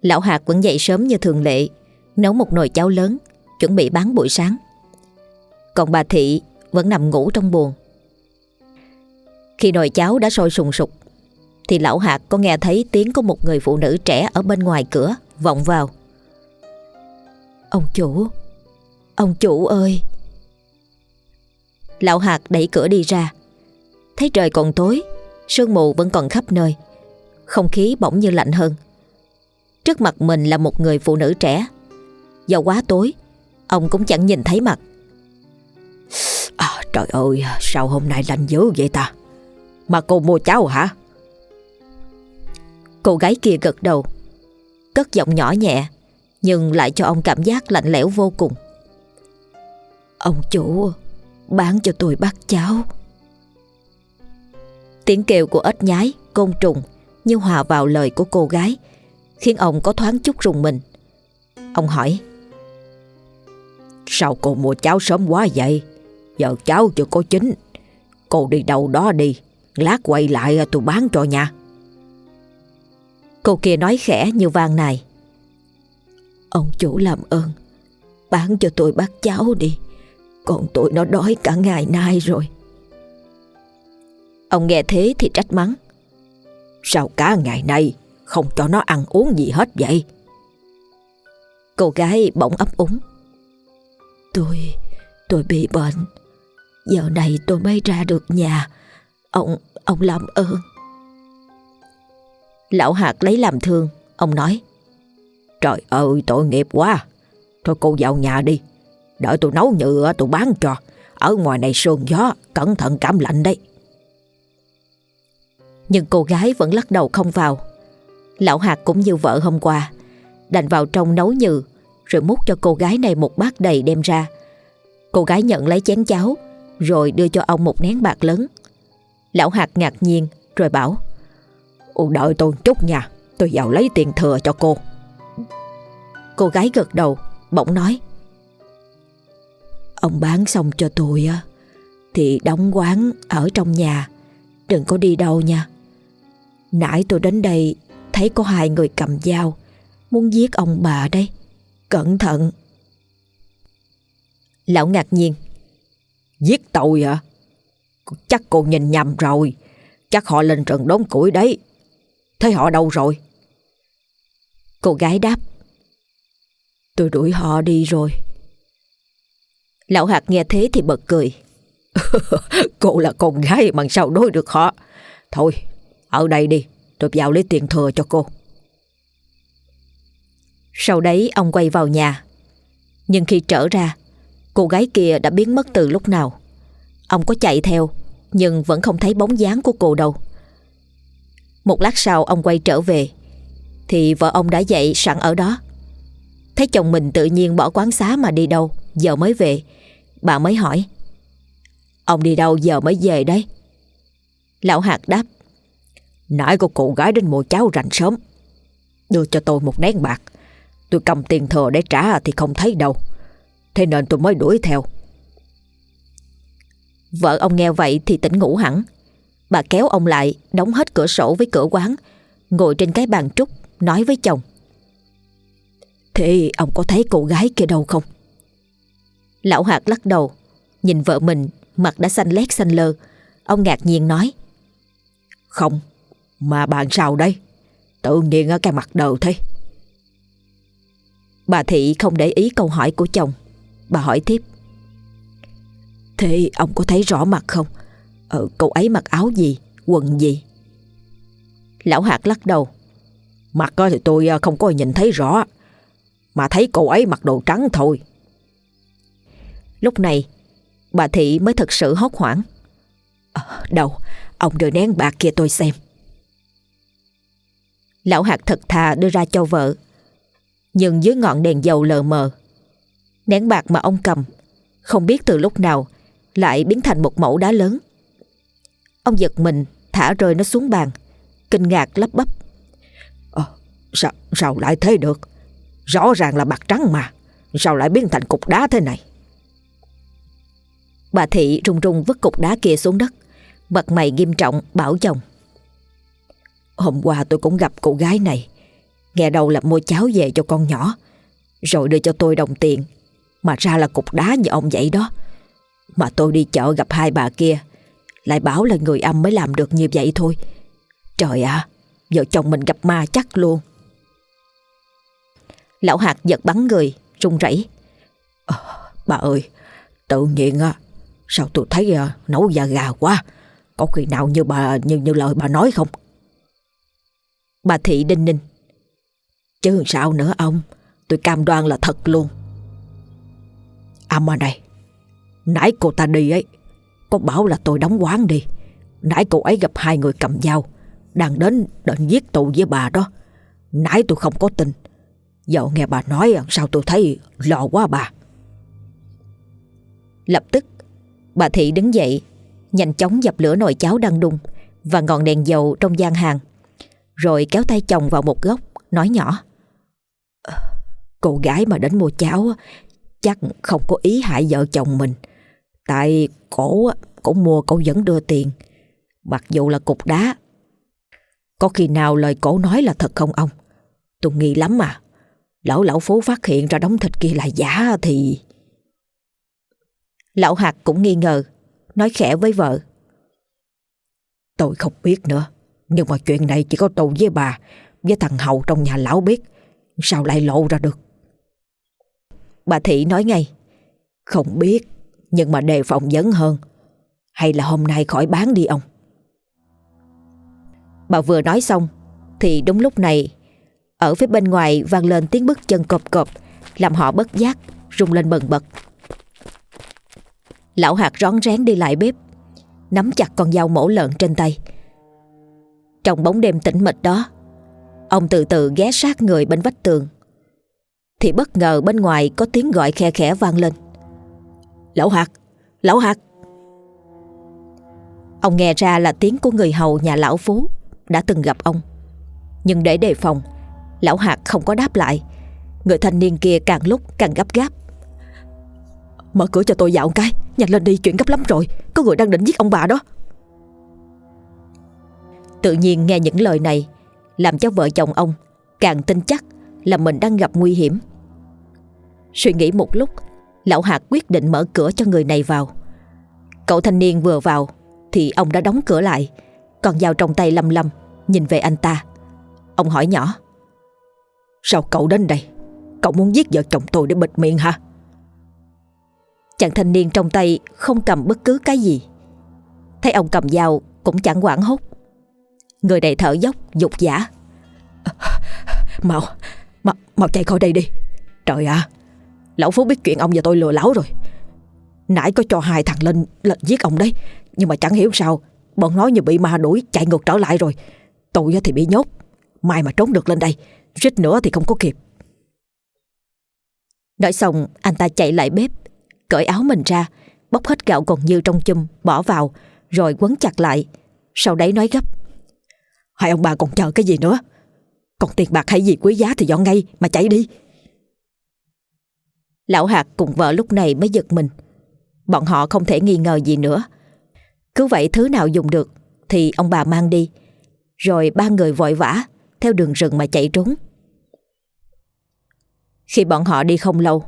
A: Lão Hạt vẫn dậy sớm như thường lệ, Nấu một nồi cháo lớn, Chuẩn bị bán buổi sáng. Còn bà Thị vẫn nằm ngủ trong buồn. Khi nồi cháo đã sôi sùng sục thì lão Hạt có nghe thấy tiếng của một người phụ nữ trẻ Ở bên ngoài cửa vọng vào. Ông chủ Ông chủ ơi. Lão Hạt đẩy cửa đi ra. Thấy trời còn tối Sương mù vẫn còn khắp nơi. Không khí bỗng như lạnh hơn. Trước mặt mình là một người phụ nữ trẻ. Do quá tối Ông cũng chẳng nhìn thấy mặt.
B: À, Trời ơi Sao hôm nay lạnh dữ vậy ta? Mà cô mua cháo hả?
A: Cô gái kia gật đầu Cất giọng nhỏ nhẹ Nhưng lại cho ông cảm giác lạnh lẽo vô cùng
B: Ông chủ Bán cho tôi bát cháo
A: Tiếng kêu của ếch nhái Côn trùng như hòa vào lời của cô gái, khiến ông có thoáng chút rùng mình. Ông hỏi,
B: Sao cô mua cháo sớm quá vậy? Giờ cháo chưa có chín. Cô đi đâu đó đi, lát quay lại tôi bán cho nha.
A: Cô kia nói khẽ như vang này.
B: Ông chủ làm ơn, Bán cho tôi bát cháo đi. Còn tôi nó đói cả ngày nay rồi.
A: Ông nghe thế thì trách mắng.
B: Sao cả ngày nay Không cho nó ăn uống gì hết vậy?
A: Cô gái bỗng ấp úng.
B: Tôi Tôi bị bệnh. Giờ này tôi mới ra được nhà. Ông Ông làm ơn.
A: Lão hạt lấy làm thương. Ông nói,
B: Trời ơi, tội nghiệp quá. Thôi cô vào nhà đi. Đợi tôi nấu nhựa tôi bán cho. Ở ngoài này sương gió, Cẩn thận cảm lạnh đấy.
A: Nhưng cô gái vẫn lắc đầu không vào. Lão hạt cũng như vợ hôm qua, Đành vào trong nấu nhừ, Rồi múc cho cô gái này một bát đầy đem ra. Cô gái nhận lấy chén cháo, Rồi đưa cho ông một nén bạc lớn. Lão hạt ngạc nhiên, Rồi bảo
B: Đợi tôi chút nha, Tôi vào lấy tiền thừa cho cô.
A: Cô gái gật đầu, Bỗng nói,
B: Ông bán xong cho tôi á, Thì đóng quán ở trong nhà, Đừng có đi đâu nha. Nãy tôi đến đây, Thấy có hai người cầm dao, Muốn giết ông bà đây, Cẩn thận.
A: Lão ngạc nhiên,
B: Giết tôi à Chắc cô nhìn nhầm rồi, Chắc họ lên rừng đốn củi đấy. Thế họ đâu rồi?
A: Cô gái đáp,
B: Tôi đuổi họ đi rồi.
A: Lão hạt nghe thế thì bật cười. <laughs>
B: Cô là con gái mà sao đối được họ? Thôi, ở đây đi, Tôi vào lấy tiền thừa cho cô.
A: Sau đấy, ông quay vào nhà. Nhưng khi trở ra, Cô gái kia đã biến mất từ lúc nào. Ông có chạy theo, Nhưng vẫn không thấy bóng dáng của cô đâu. Một lát sau ông quay trở về. Thì vợ ông đã dậy sẵn ở đó. Thấy chồng mình tự nhiên bỏ quán xá mà đi đâu, Giờ mới về. Bà mới hỏi,
B: Ông đi đâu giờ mới về đấy?
A: Lão hạt đáp,
B: Nãy có cô gái đến mua cháo rảnh sớm. Đưa cho tôi một nén bạc. Tôi cầm tiền thừa để trả thì không thấy đâu. Thế nên tôi mới đuổi theo.
A: Vợ ông nghe vậy thì tỉnh ngủ hẳn. Bà kéo ông lại, Đóng hết cửa sổ với cửa quán, Ngồi trên cái bàn trúc, Nói với chồng.
B: Thế ông có thấy cô gái kia đâu không?
A: Lão hạt lắc đầu, Nhìn vợ mình, Mặt đã xanh lét xanh lơ. Ông ngạc nhiên nói,
B: Không, Mà bạn sao đây? Tự nhiên ở cái mặt đầu thế.
A: Bà Thị không để ý câu hỏi của chồng. Bà hỏi tiếp,
B: Thế ông có thấy rõ mặt không? Ờ cô ấy mặc áo gì? Quần gì?
A: Lão hạt lắc đầu.
B: Mặt thì tôi ờ, không có nhìn thấy rõ. Mà thấy cô ấy mặc đồ trắng thôi.
A: Lúc này Bà Thị mới thật sự hốt hoảng.
B: À, Đâu Ông đưa nén bạc kia tôi xem.
A: Lão hạt thật thà đưa ra cho vợ. Nhưng dưới ngọn đèn dầu lờ mờ Nén bạc mà ông cầm Không biết từ lúc nào Lại biến thành một mẫu đá lớn. Ông giật mình Thả rơi nó xuống bàn Kinh ngạc lắp bắp.
B: À, sao, sao lại thế được? Rõ ràng là bạc trắng mà Sao lại biến thành cục đá thế này?
A: Bà Thị rung rung vứt cục đá kia xuống đất Mặt mày nghiêm trọng bảo chồng.
B: Hôm qua tôi cũng gặp cô gái này Nghe đầu là mua cháo về cho con nhỏ Rồi đưa cho tôi đồng tiền Mà ra là cục đá như ông vậy đó. Mà tôi đi chợ gặp hai bà kia lại bảo là người âm mới làm được như vậy thôi. Trời ạ Vợ chồng mình gặp ma chắc luôn.
A: Lão hạt giật bắn người run rẩy.
B: À, Bà ơi Tự nhiên á Sao tôi thấy ờ, à, nấu da gà quá. Có khi nào như bà như như lời bà nói không?
A: Bà Thị đinh ninh.
B: Chứ sao nữa ông Tôi cam đoan là thật luôn. À mà này Nãy cô ta đi ấy có bảo là tôi đóng quán đi. Nãy cô ấy gặp hai người cầm dao, Đang đến định giết tụ với bà đó. Nãy tôi không có tin. Dạo nghe bà nói, Sao tôi thấy lo quá bà?
A: Lập tức, Bà Thị đứng dậy, Nhanh chóng dập lửa nồi cháo đang đun Và ngọn đèn dầu trong gian hàng, Rồi kéo tay chồng vào một góc, Nói nhỏ ờ,
B: Cô gái mà đến mua cháo Chắc không có ý hại vợ chồng mình. Tại cổ Cổ mua cổ vẫn đưa tiền Mặc dù là cục đá Có khi nào lời cổ nói là thật không ông Tôi nghi lắm mà Lão lão phố phát hiện ra đống thịt kia là giả thì...
A: Lão Hạt cũng nghi ngờ, nói khẽ với vợ.
B: Tôi không biết nữa, nhưng mà chuyện này chỉ có tôi với bà, với thằng Hậu trong nhà lão biết, sao lại lộ ra được.
A: Bà Thị nói ngay.
B: Không biết, nhưng mà đề phòng vấn hơn. Hay là hôm nay khỏi bán đi ông?
A: Bà vừa nói xong, thì đúng lúc này, ở phía bên ngoài vang lên tiếng bước chân cộp cộp, làm họ bất giác, rung lên bần bật. Lão hạt rón rén đi lại bếp Nắm chặt con dao mổ lợn trên tay Trong bóng đêm tĩnh mịch đó Ông từ từ ghé sát người bên vách tường Thì bất ngờ bên ngoài có tiếng gọi khe khẽ vang lên Lão hạt Lão hạt Ông nghe ra là tiếng của người hầu nhà lão Phú Đã từng gặp ông. Nhưng để đề phòng, Lão hạt không có đáp lại. Người thanh niên kia càng lúc càng gấp gáp. Mở cửa cho tôi dạo cái, Nhanh lên đi, chuyện gấp lắm rồi, Có người đang định giết ông bà đó. Tự nhiên nghe những lời này, Làm cho vợ chồng ông Càng tin chắc là mình đang gặp nguy hiểm. Suy nghĩ một lúc Lão Hạt quyết định mở cửa cho người này vào. Cậu thanh niên vừa vào Thì ông đã đóng cửa lại Còn dao trong tay lầm lầm Nhìn về anh ta. Ông hỏi nhỏ
B: Sao cậu đến đây? Cậu muốn giết vợ chồng tôi để bịt miệng hả?
A: Chàng thanh niên trong tay không cầm bất cứ cái gì. Thấy ông cầm dao cũng chẳng quảng hốt. Người này thở dốc dục giả
B: Mau Mau, mau chạy khỏi đây đi. Trời ạ Lão Phú biết chuyện ông và tôi lừa lão rồi. Nãy có cho hai thằng lên lệnh giết ông đấy, Nhưng mà chẳng hiểu sao, Bọn nó như bị ma đuổi chạy ngược trở lại rồi. Tôi thì bị nhốt, Mai mà trốn được lên đây Rít nữa thì không có kịp.
A: Nói xong, anh ta chạy lại bếp, Cởi áo mình ra, Bóc hết gạo còn dư trong chum, Bỏ vào, Rồi quấn chặt lại. Sau đấy nói gấp,
B: Hai ông bà còn chờ cái gì nữa? Còn tiền bạc hay gì quý giá thì dọn ngay, Mà chạy đi.
A: Lão Hạt cùng vợ lúc này mới giật mình. Bọn họ không thể nghi ngờ gì nữa. Cứ vậy thứ nào dùng được Thì ông bà mang đi. Rồi ba người vội vã Theo đường rừng mà chạy trốn. Khi bọn họ đi không lâu,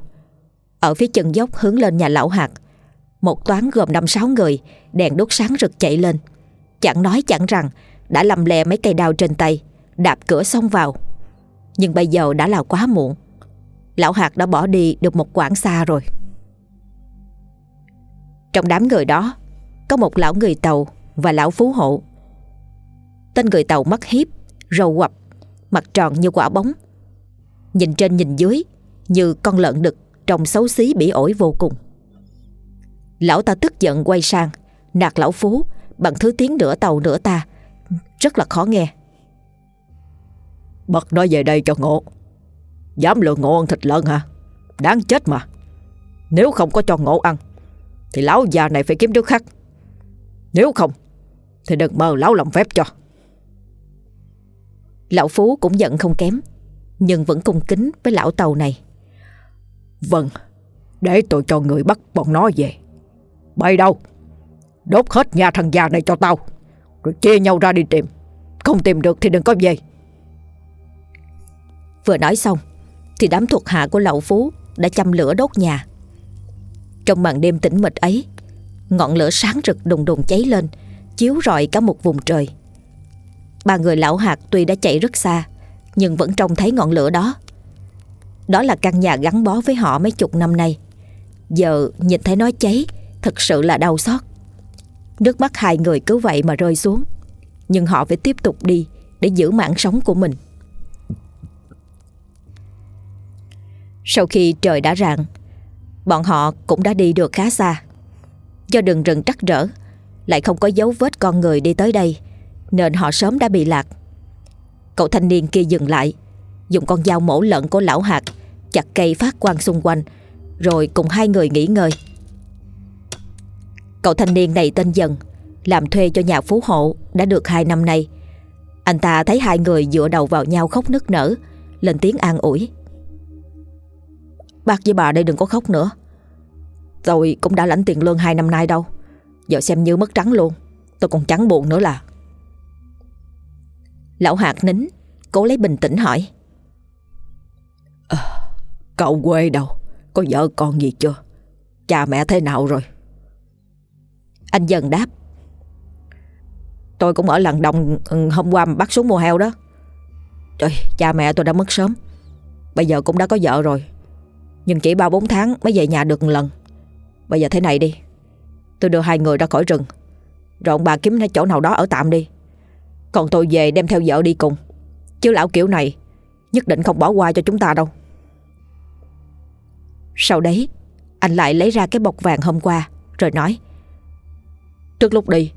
A: ở phía chân dốc hướng lên nhà lão hạt, Một toán gồm năm sáu người, Đèn đốt sáng rực chạy lên. Chẳng nói chẳng rằng Đã lầm lè mấy cây đao trên tay, Đạp cửa xông vào. Nhưng bây giờ đã là quá muộn. Lão hạt đã bỏ đi được một quãng xa rồi. Trong đám người đó, Có một lão người tàu Và lão phú hộ. Tên người tàu mắt hiếp, Râu quặp, Mặt tròn như quả bóng. Nhìn trên nhìn dưới, Như con lợn đực Trông xấu xí bỉ ổi vô cùng. Lão ta tức giận quay sang, Nạt lão phú Bằng thứ tiếng nửa tàu nửa ta. Rất là khó nghe.
B: Bật nó về đây cho ngộ. Dám lừa ngộ ăn thịt lợn hả? Đáng chết mà. Nếu không có cho ngộ ăn, Thì lão già này phải kiếm đứa khác. Nếu không, Thì đừng mơ lão làm phép cho.
A: Lão Phú cũng giận không kém, Nhưng vẫn cung kính với lão tàu này.
B: Vâng Để tôi cho người bắt bọn nó về. Bay đâu? Đốt hết nhà thằng già này cho tao, Rồi chia nhau ra đi tìm. Không tìm được thì đừng có về.
A: Vừa nói xong thì đám thuộc hạ của lão Phú Đã châm lửa đốt nhà. Trong màn đêm tĩnh mịch ấy, Ngọn lửa sáng rực đùng đùng cháy lên, Chiếu rọi cả một vùng trời. Ba người lão hạt tuy đã chạy rất xa, Nhưng vẫn trông thấy ngọn lửa đó. Đó là căn nhà gắn bó với họ mấy chục năm nay. Giờ nhìn thấy nó cháy, Thật sự là đau xót. Nước mắt hai người cứ vậy mà rơi xuống, Nhưng họ phải tiếp tục đi Để giữ mạng sống của mình. Sau khi trời đã rạng, Bọn họ cũng đã đi được khá xa. Do đường rừng trắc rỡ Lại không có dấu vết con người đi tới đây, Nên họ sớm đã bị lạc. Cậu thanh niên kia dừng lại, Dùng con dao mổ lợn của lão hạt, Chặt cây phát quang xung quanh, Rồi cùng hai người nghỉ ngơi. Cậu thanh niên này tên Dần, Làm thuê cho nhà phú hộ Đã được hai năm nay. Anh ta thấy hai người dựa đầu vào nhau khóc nức nở, Lên tiếng an ủi. Bác với bà đây đừng có khóc nữa. Tôi cũng đã lãnh tiền lương hai năm nay đâu. Giờ xem như mất trắng luôn. Tôi còn chẳng buồn nữa là. Lão Hạt nín Cố lấy bình tĩnh hỏi.
B: À, Cậu quê đâu? Có vợ con gì chưa? Cha mẹ thế nào rồi?
A: Anh dần đáp.
B: Tôi cũng ở lần đồng ừ, hôm qua mà bắt xuống mua heo đó. Trời cha mẹ tôi đã mất sớm. Bây giờ cũng đã có vợ rồi nhưng chỉ 3-4 tháng mới về nhà được một lần. Bây giờ thế này đi. Tôi đưa hai người ra khỏi rừng. Rồi ông bà kiếm chỗ nào đó ở tạm đi. Còn tôi về đem theo vợ đi cùng. Chứ lão kiểu này Nhất định không bỏ qua cho chúng ta đâu.
A: Sau đấy, Anh lại lấy ra cái bọc vàng hôm qua, Rồi nói,
B: Trước lúc đi,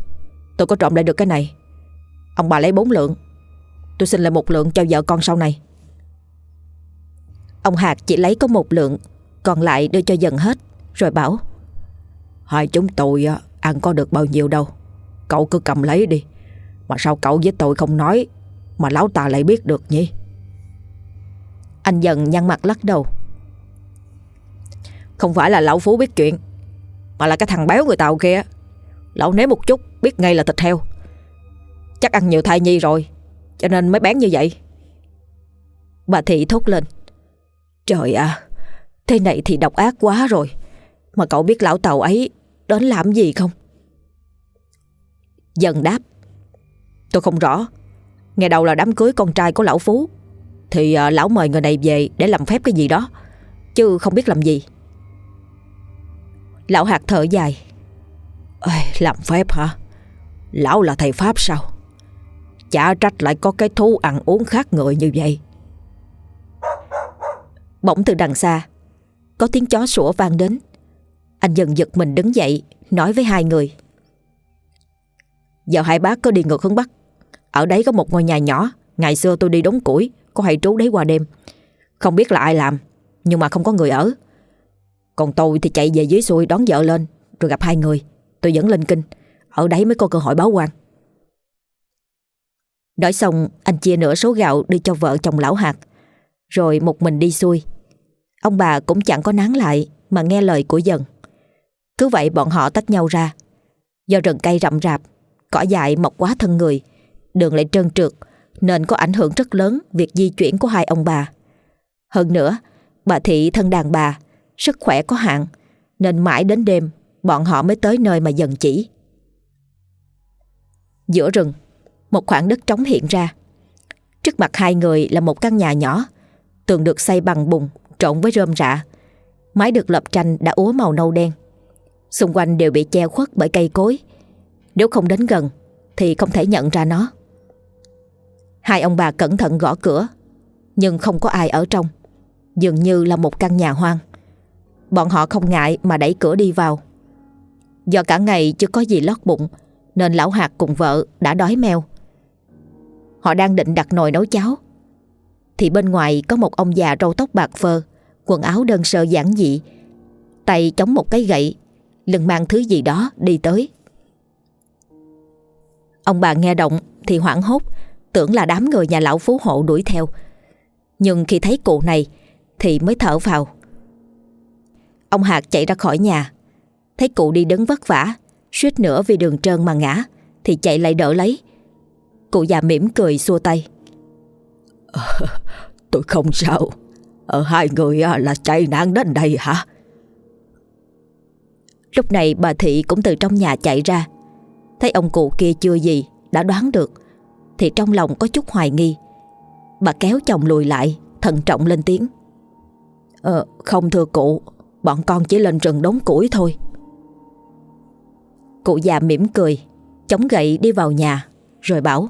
B: Tôi có trộm lại được cái này. Ông bà lấy bốn lượng. Tôi xin lại một lượng cho vợ con sau này.
A: Ông Hạc chỉ lấy có một lượng, Còn lại đưa cho dần hết, Rồi bảo,
B: Hai chúng tôi ăn có được bao nhiêu đâu, Cậu cứ cầm lấy đi, Mà sao cậu với tôi không nói, Mà lão ta lại biết được nhỉ?
A: Anh dần nhăn mặt lắc đầu,
B: Không phải là lão Phú biết chuyện, Mà là cái thằng béo người Tàu kia, Lão nếm một chút, biết ngay là thịt heo, Chắc ăn nhiều thai nhi rồi, Cho nên mới bán như vậy.
A: Bà Thị thốt lên Trời ạ Thế này thì độc ác quá rồi. Mà cậu biết lão tàu ấy Đến làm gì không? Dần đáp
B: Tôi không rõ. Ngày đầu là đám cưới con trai của lão Phú. Thì à, lão mời người này về Để làm phép cái gì đó Chứ không biết làm gì.
A: Lão hạt thở dài
B: Ê, Làm phép hả? Lão là thầy Pháp sao? Chả trách lại có cái thú ăn uống khác người như vậy.
A: Bỗng từ đằng xa. Có tiếng chó sủa vang đến. Anh dần giật mình đứng dậy, Nói với hai người.
B: Giờ hai bác có đi ngược hướng Bắc. Ở đấy có một ngôi nhà nhỏ, Ngày xưa tôi đi đóng củi, Có hay trú đấy qua đêm. Không biết là ai làm, Nhưng mà không có người ở. Còn tôi thì chạy về dưới xuôi đón vợ lên, Rồi gặp hai người. Tôi dẫn lên kinh, Ở đấy mới có cơ hội báo quan.
A: Nói xong, anh chia nửa số gạo đưa cho vợ chồng lão hạt rồi một mình đi xuôi. Ông bà cũng chẳng có nán lại Mà nghe lời của dần. Cứ vậy bọn họ tách nhau ra. Do rừng cây rậm rạp, Cỏ dại mọc quá thân người, Đường lại trơn trượt, Nên có ảnh hưởng rất lớn Việc di chuyển của hai ông bà. Hơn nữa, Bà Thị thân đàn bà, Sức khỏe có hạn, Nên mãi đến đêm Bọn họ mới tới nơi mà dần chỉ. Giữa rừng, Một khoảng đất trống hiện ra. Trước mặt hai người là một căn nhà nhỏ Tường được xây bằng bùn, Trộn với rơm rạ. Mái được lập tranh đã úa màu nâu đen. Xung quanh đều bị che khuất bởi cây cối. Nếu không đến gần, Thì không thể nhận ra nó. Hai ông bà cẩn thận gõ cửa, Nhưng không có ai ở trong. Dường như là một căn nhà hoang. Bọn họ không ngại mà đẩy cửa đi vào. Do cả ngày chưa có gì lót bụng, Nên lão hạt cùng vợ đã đói meo. Họ đang định đặt nồi nấu cháo. Thì bên ngoài có một ông già râu tóc bạc phơ, Quần áo đơn sơ giản dị, Tay chống một cái gậy, Lưng mang thứ gì đó đi tới. Ông bà nghe động thì hoảng hốt, Tưởng là đám người nhà lão phú hộ đuổi theo. Nhưng khi thấy cụ này Thì mới thở vào. Ông Hạc chạy ra khỏi nhà, Thấy cụ đi đứng vất vả, Suýt nữa vì đường trơn mà ngã Thì chạy lại đỡ lấy. Cụ già mỉm cười xua tay
B: à, Tôi không sao. Ở hai người à, là chạy nạn đến đây hả?
A: Lúc này bà Thị cũng từ trong nhà chạy ra. Thấy ông cụ kia chưa gì Đã đoán được Thì trong lòng có chút hoài nghi. Bà kéo chồng lùi lại Thận trọng lên tiếng.
B: Ờ không thưa cụ Bọn con chỉ lên rừng đốn củi thôi.
A: Cụ già mỉm cười Chống gậy đi vào nhà Rồi bảo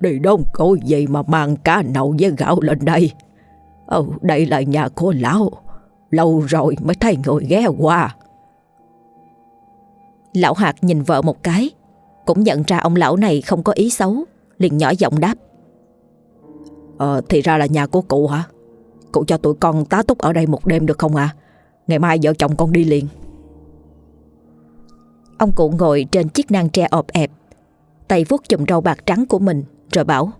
B: Đi đốn cối gì mà mang cá nậu với gạo lên đây. Ồ đây là nhà của lão. Lâu rồi mới thấy người ghé qua.
A: Lão Hạc nhìn vợ một cái, Cũng nhận ra ông lão này không có ý xấu, Liền nhỏ giọng đáp.
B: Ờ thì ra là nhà của cụ hả? Cụ cho tụi con tá túc ở đây một đêm được không ạ Ngày mai vợ chồng con đi liền.
A: Ông cụ ngồi trên chiếc nang tre ọp ẹp, Tay vuốt chùm râu bạc trắng của mình rồi bảo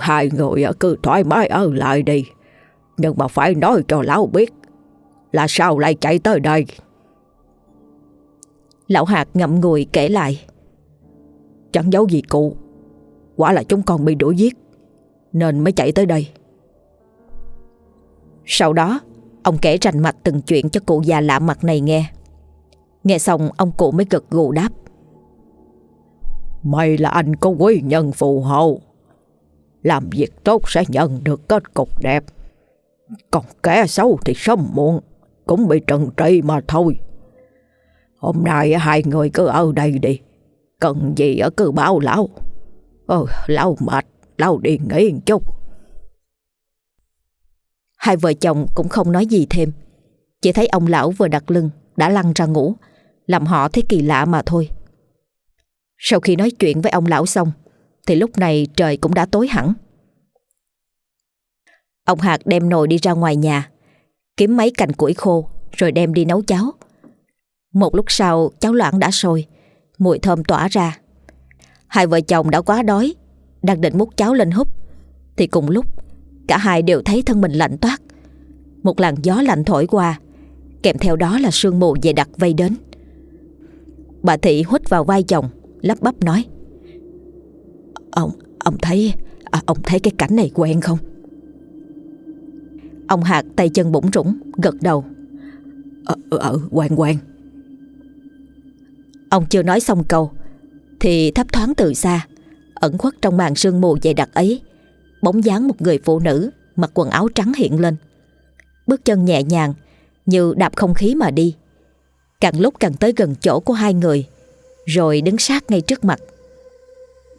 B: Hai người cứ thoải mái ở lại đi. Nhưng mà phải nói cho lão biết Là sao lại chạy tới đây?
A: Lão Hạc ngậm ngùi kể lại,
B: Chẳng giấu gì cụ, Quả là chúng con bị đuổi giết Nên mới chạy tới đây.
A: Sau đó, Ông kể rành mạch từng chuyện cho cụ già lạ mặt này nghe. Nghe xong, ông cụ mới gật gù đáp
B: Mày là anh có quý nhân phù hộ. Làm việc tốt sẽ nhận được kết cục đẹp. Còn kẻ xấu thì sớm muộn, Cũng bị trần trị mà thôi. Hôm nay hai người cứ ở đây đi. Cần gì ở cứ báo lão. Ôi lão mệt, Lão đi nghỉ một chút.
A: Hai vợ chồng cũng không nói gì thêm. Chỉ thấy ông lão vừa đặt lưng, Đã lăn ra ngủ. Làm họ thấy kỳ lạ mà thôi. Sau khi nói chuyện với ông lão xong, Thì lúc này trời cũng đã tối hẳn. Ông Hạc đem nồi đi ra ngoài nhà, Kiếm mấy cành củi khô, Rồi đem đi nấu cháo. Một lúc sau, cháo loãng đã sôi, Mùi thơm tỏa ra. Hai vợ chồng đã quá đói, Đang định múc cháo lên húp, Thì cùng lúc, Cả hai đều thấy thân mình lạnh toát. Một làn gió lạnh thổi qua, Kèm theo đó là sương mù dày đặc vây đến. Bà Thị hút vào vai chồng Lắp bắp nói. Ông, ông thấy à, Ông thấy cái cảnh này quen không? Ông Hạc tay chân bủng rủng Gật đầu.
B: Ờ, ờ, ờ quen quen
A: Ông chưa nói xong câu Thì thấp thoáng từ xa Ẩn khuất trong màn sương mù dày đặc ấy Bóng dáng một người phụ nữ Mặc quần áo trắng hiện lên. Bước chân nhẹ nhàng Như đạp không khí mà đi. Càng lúc càng tới gần chỗ của hai người rồi đứng sát ngay trước mặt.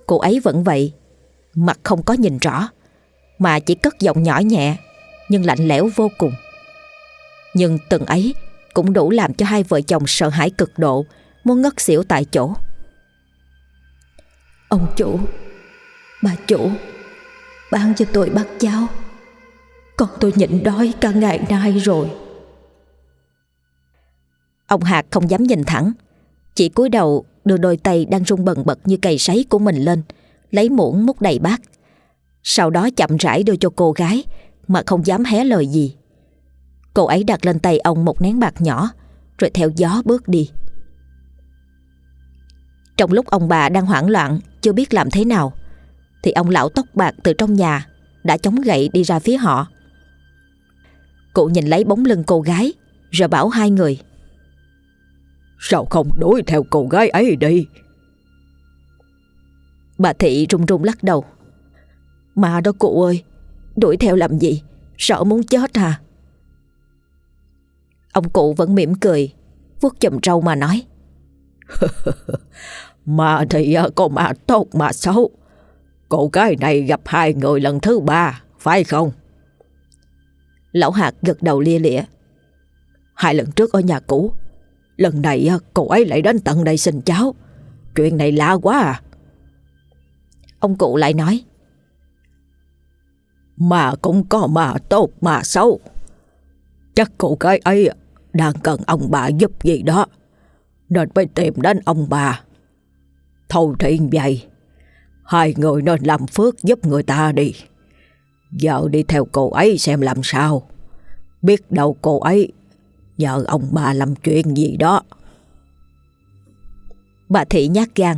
A: Cô ấy vẫn vậy, Mặt không có nhìn rõ, Mà chỉ cất giọng nhỏ nhẹ, Nhưng lạnh lẽo vô cùng. Nhưng từng ấy Cũng đủ làm cho hai vợ chồng sợ hãi cực độ, Muốn ngất xỉu tại chỗ. Ông chủ, Bà chủ Bán cho tôi bát cháo Còn tôi nhịn đói cả ngày nay rồi. Ông Hạc không dám nhìn thẳng, Chỉ cúi đầu đưa đôi tay đang rung bần bật như cày sấy của mình lên, Lấy muỗng múc đầy bát. Sau đó chậm rãi đưa cho cô gái, Mà không dám hé lời gì. Cô ấy đặt lên tay ông một nén bạc nhỏ, Rồi theo gió bước đi. Trong lúc ông bà đang hoảng loạn, Chưa biết làm thế nào, thì ông lão tóc bạc từ trong nhà Đã chống gậy đi ra phía họ. Cụ nhìn lấy bóng lưng cô gái, Rồi bảo hai người
B: Sao không đuổi theo cô gái ấy đi?
A: Bà Thị run run lắc đầu. Mà đó cụ ơi Đuổi theo làm gì? Sợ muốn chết à? Ông cụ vẫn mỉm cười vuốt chùm trâu mà nói. <laughs>
B: Mà thì à, có mà tốt mà xấu. Cô gái này gặp hai người lần thứ ba, phải không?
A: Lão Hạc gật đầu lia lịa.
B: Hai lần trước ở nhà cũ, lần này à, cô ấy lại đến tận đây xin cháu. Chuyện này lạ quá à.
A: Ông cụ lại nói.
B: Mà cũng có mà tốt mà xấu. Chắc cô gái ấy đang cần ông bà giúp gì đó. Nên phải tìm đến ông bà. Thôi thì vậy. Hai người nên làm phước giúp người ta đi. Giờ đi theo cô ấy xem làm sao. Biết đâu cô ấy nhờ ông bà làm chuyện gì đó.
A: Bà Thị nhát gan,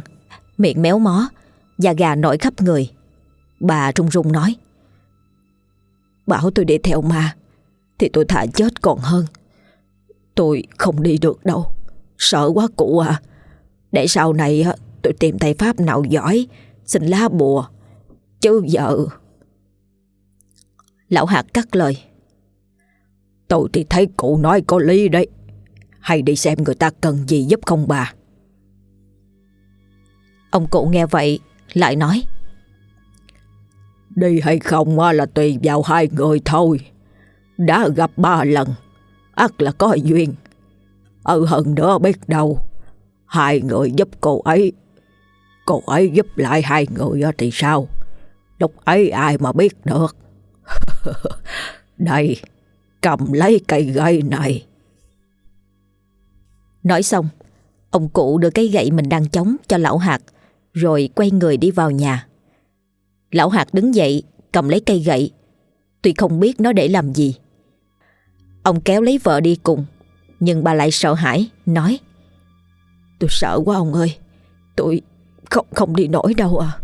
A: miệng méo mó, da gà nổi khắp người. Bà run run nói. Bảo tôi đi theo ma, thì tôi thả chết còn hơn. Tôi không đi được đâu, sợ quá cụ à. Để sau này tôi tìm thầy Pháp nào giỏi Xin lá bùa Chứ vợ Lão Hạc cắt lời
B: Tôi thì thấy cụ nói có lý đấy. Hay đi xem người ta cần gì giúp không bà?
A: Ông cụ nghe vậy Lại nói.
B: Đi hay không là tùy vào hai người thôi. Đã gặp ba lần ắt là có duyên. Ừ hơn nữa biết đâu Hai người giúp cô ấy Cô ấy giúp lại hai người thì sao? Lúc ấy ai mà biết được. <laughs> Đây, cầm lấy cây gậy này.
A: Nói xong, ông cụ đưa cây gậy mình đang chống cho lão hạt, rồi quay người đi vào nhà. Lão hạt đứng dậy, cầm lấy cây gậy, tuy không biết nó để làm gì. Ông kéo lấy vợ đi cùng, nhưng bà lại sợ hãi, nói Tôi sợ quá ông ơi, tôi không không đi nổi đâu à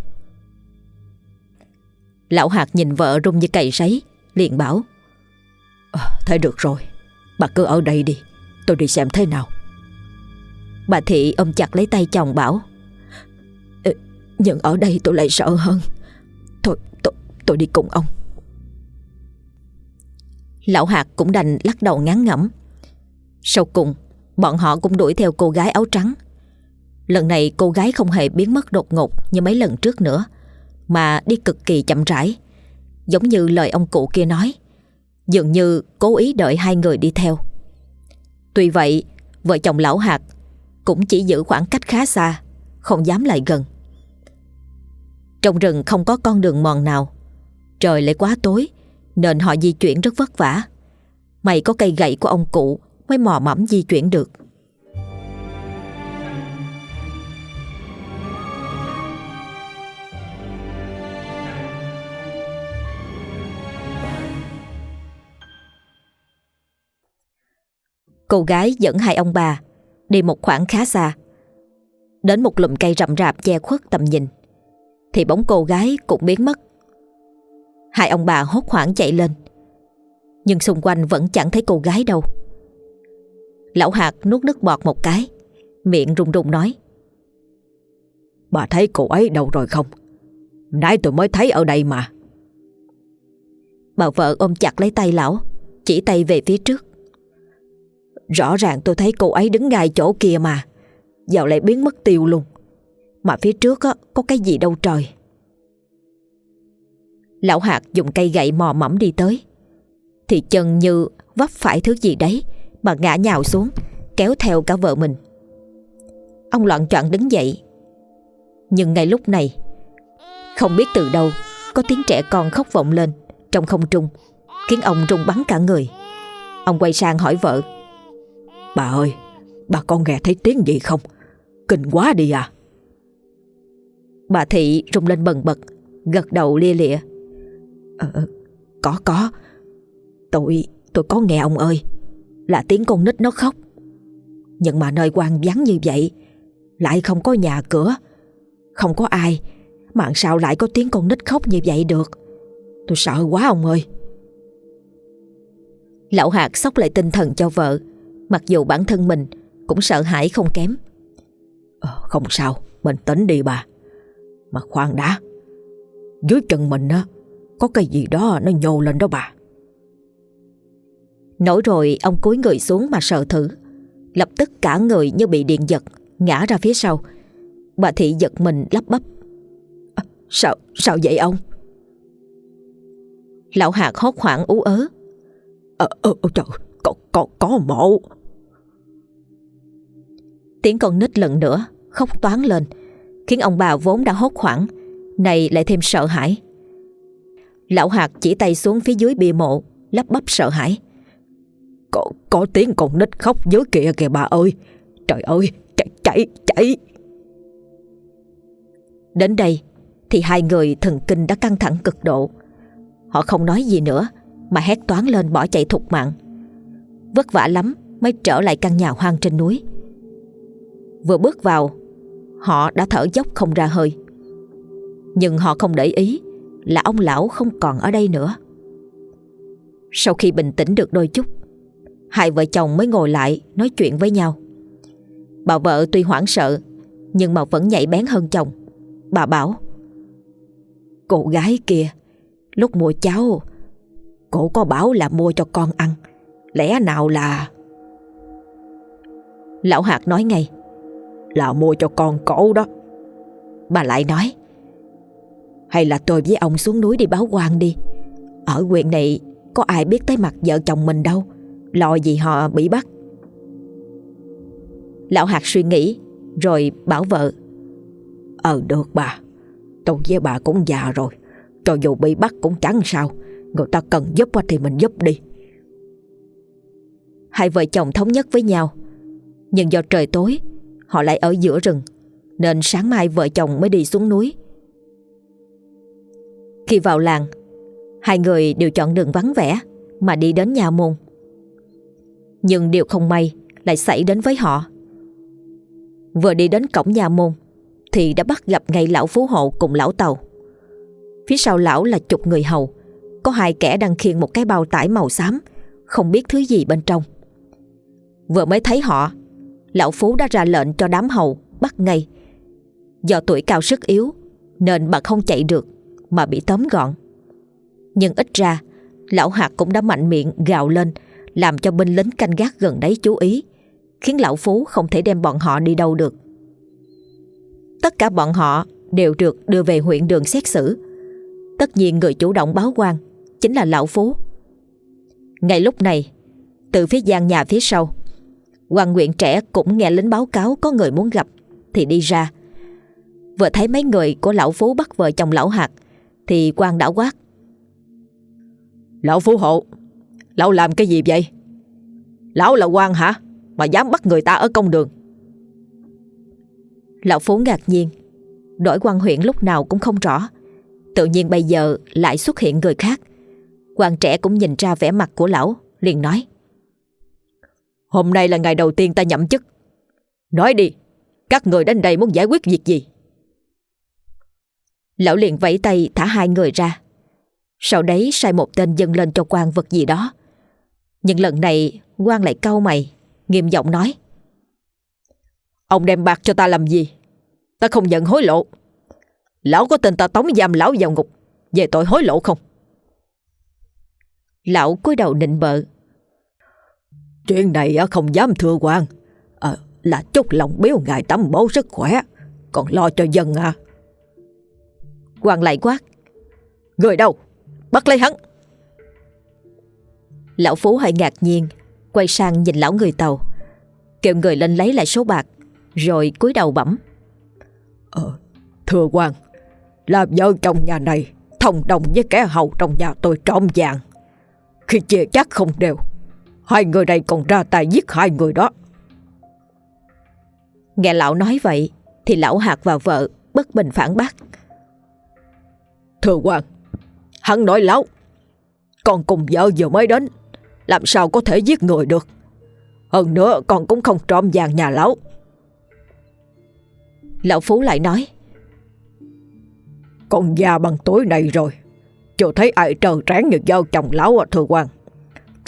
A: Lão Hạt nhìn vợ rung như cày sấy Liền bảo
B: à, Thế được rồi. Bà cứ ở đây đi. Tôi đi xem thế nào.
A: Bà Thị ôm chặt lấy tay chồng bảo
B: Nhưng ở đây tôi lại sợ hơn. Thôi tôi, tôi đi cùng ông.
A: Lão Hạt cũng đành lắc đầu ngán ngẩm. Sau cùng Bọn họ cũng đuổi theo cô gái áo trắng. Lần này cô gái không hề biến mất đột ngột Như mấy lần trước nữa Mà đi cực kỳ chậm rãi. Giống như lời ông cụ kia nói Dường như cố ý đợi hai người đi theo. Tuy vậy, Vợ chồng lão hạt Cũng chỉ giữ khoảng cách khá xa, Không dám lại gần. Trong rừng không có con đường mòn nào. Trời lại quá tối, Nên họ di chuyển rất vất vả. May có cây gậy của ông cụ Mới mò mẫm di chuyển được. Cô gái dẫn hai ông bà Đi một khoảng khá xa. Đến một lùm cây rậm rạp che khuất tầm nhìn Thì bóng cô gái cũng biến mất. Hai ông bà hốt hoảng chạy lên Nhưng xung quanh vẫn chẳng thấy cô gái đâu. Lão hạt nuốt nước bọt một cái Miệng rung rung nói
B: Bà thấy cô ấy đâu rồi không? Nãy tôi mới thấy ở đây mà.
A: Bà vợ ôm chặt lấy tay lão Chỉ tay về phía trước
B: Rõ ràng tôi thấy cô ấy đứng ngay chỗ kia mà. Giờ lại biến mất tiêu luôn. Mà phía trước á, có cái gì đâu trời.
A: Lão Hạc dùng cây gậy mò mẫm đi tới. Thì chân như vấp phải thứ gì đấy Mà ngã nhào xuống Kéo theo cả vợ mình. Ông loạn chọn đứng dậy. Nhưng ngay lúc này Không biết từ đâu Có tiếng trẻ con khóc vọng lên Trong không trung Khiến ông rung bắn cả người. Ông quay sang hỏi vợ
B: Bà ơi Bà con nghe thấy tiếng gì không? Kinh quá đi à.
A: Bà Thị rung lên bần bật Gật đầu lia lịa.
B: Ờ, ờ, Có có. Tôi tôi có nghe ông ơi. Là tiếng con nít nó khóc. Nhưng mà nơi quan vắng như vậy Lại không có nhà cửa. Không có ai Mà sao lại có tiếng con nít khóc như vậy được? Tôi sợ quá ông ơi.
A: Lão Hạc sóc lại tinh thần cho vợ. Mặc dù bản thân mình Cũng sợ hãi không kém.
B: Ờ, Không sao Mình tính đi bà. Mà khoan đã Dưới chân mình á Có cái gì đó nó nhô lên đó bà.
A: Nổi rồi ông cúi người xuống mà sợ thử. Lập tức cả người như bị điện giật Ngã ra phía sau. Bà Thị giật mình lắp bắp.
B: À, Sao, sao vậy ông?
A: Lão Hạc hốt hoảng ú ớ.
B: Ờ, ờ, trời, có, có, có mộ
A: Tiếng con nít lần nữa khóc toán lên Khiến ông bà vốn đã hốt hoảng Này lại thêm sợ hãi. Lão hạt chỉ tay xuống phía dưới bia mộ Lắp bắp sợ hãi.
B: Có, có tiếng con nít khóc dưới kia kìa bà ơi Trời ơi chạy chạy chạy.
A: Đến đây Thì hai người thần kinh đã căng thẳng cực độ. Họ không nói gì nữa Mà hét toán lên bỏ chạy thục mạng. Vất vả lắm mới trở lại căn nhà hoang trên núi. Vừa bước vào, Họ đã thở dốc không ra hơi. Nhưng họ không để ý Là ông lão không còn ở đây nữa. Sau khi bình tĩnh được đôi chút, Hai vợ chồng mới ngồi lại Nói chuyện với nhau. Bà vợ tuy hoảng sợ, Nhưng mà vẫn nhạy bén hơn chồng. Bà bảo,
B: Cô gái kia, Lúc mua cháo, cô có bảo là mua cho con ăn, Lẽ nào là
A: Lão Hạt nói ngay
B: là mua cho con cổ đó.
A: Bà lại nói,
B: Hay là tôi với ông xuống núi đi báo quan đi. Ở huyện này Có ai biết tới mặt vợ chồng mình đâu, Lo gì họ bị bắt.
A: Lão Hạc suy nghĩ, Rồi bảo vợ
B: Ờ được bà, Tôi với bà cũng già rồi, Cho dù bị bắt cũng chẳng sao, Người ta cần giúp thì mình giúp đi.
A: Hai vợ chồng thống nhất với nhau, Nhưng do trời tối Họ lại ở giữa rừng, Nên sáng mai vợ chồng mới đi xuống núi. Khi vào làng, Hai người đều chọn đường vắng vẻ Mà đi đến nhà môn. Nhưng điều không may Lại xảy đến với họ. Vừa đi đến cổng nhà môn Thì đã bắt gặp ngay lão phú hộ cùng lão tàu. Phía sau lão là chục người hầu, Có hai kẻ đang khiêng một cái bao tải màu xám, Không biết thứ gì bên trong. Vừa mới thấy họ Lão Phú đã ra lệnh cho đám hầu Bắt ngay. Do tuổi cao sức yếu, Nên bà không chạy được, Mà bị tóm gọn. Nhưng ít ra, Lão Hạt cũng đã mạnh miệng gào lên, Làm cho binh lính canh gác gần đấy chú ý, Khiến lão Phú không thể đem bọn họ đi đâu được. Tất cả bọn họ đều được đưa về huyện đường xét xử. Tất nhiên người chủ động báo quan Chính là lão Phú. Ngay lúc này, Từ phía gian nhà phía sau quan nguyện trẻ cũng nghe lính báo cáo Có người muốn gặp Thì đi ra. Vừa thấy mấy người của lão Phú bắt vợ chồng lão hạt Thì quan đã quát.
B: Lão Phú Hộ Lão làm cái gì vậy? Lão là quan hả? Mà dám bắt người ta ở công đường.
A: Lão Phú ngạc nhiên. Đổi quan huyện lúc nào cũng không rõ. Tự nhiên bây giờ lại xuất hiện người khác. Quan trẻ cũng nhìn ra vẻ mặt của lão Liền nói
B: Hôm nay là ngày đầu tiên ta nhậm chức. Nói đi, Các người đến đây muốn giải quyết việc gì?
A: Lão liền vẫy tay thả hai người ra. Sau đấy, sai một tên dâng lên cho quan vật gì đó. Nhưng lần này, quan lại cau mày, Nghiêm giọng nói.
B: Ông đem bạc cho ta làm gì? Ta không nhận hối lộ. Lão có tin ta tống giam lão vào ngục, Về tội hối lộ không?
A: Lão cúi đầu nịnh bợ.
B: Chuyện này không dám thưa quan à, ờ, Là chúc lòng biếu ngài tắm bố sức khỏe. Còn lo cho dân à?
A: Quan lại quát.
B: Người đâu? Bắt lấy hắn.
A: Lão Phú hơi ngạc nhiên Quay sang nhìn lão người tàu. Kêu người lên lấy lại số bạc Rồi cúi đầu bẩm.
B: Ờ Thưa quan Là vợ chồng nhà này Thông đồng với kẻ hầu trong nhà tôi trộm vàng. Khi chia chắc không đều Hai người này còn ra tay giết hai người đó.
A: Nghe lão nói vậy Thì lão hạt và vợ bất bình phản bác.
B: Thưa quan Hắn nói lão Con cùng vợ vừa mới đến Làm sao có thể giết người được? Hơn nữa con cũng không trộm vàng nhà lão.
A: Lão Phú lại nói
B: Con già bằng tuổi này rồi Chưa thấy ai trờ trán như vợ chồng lão à thưa quan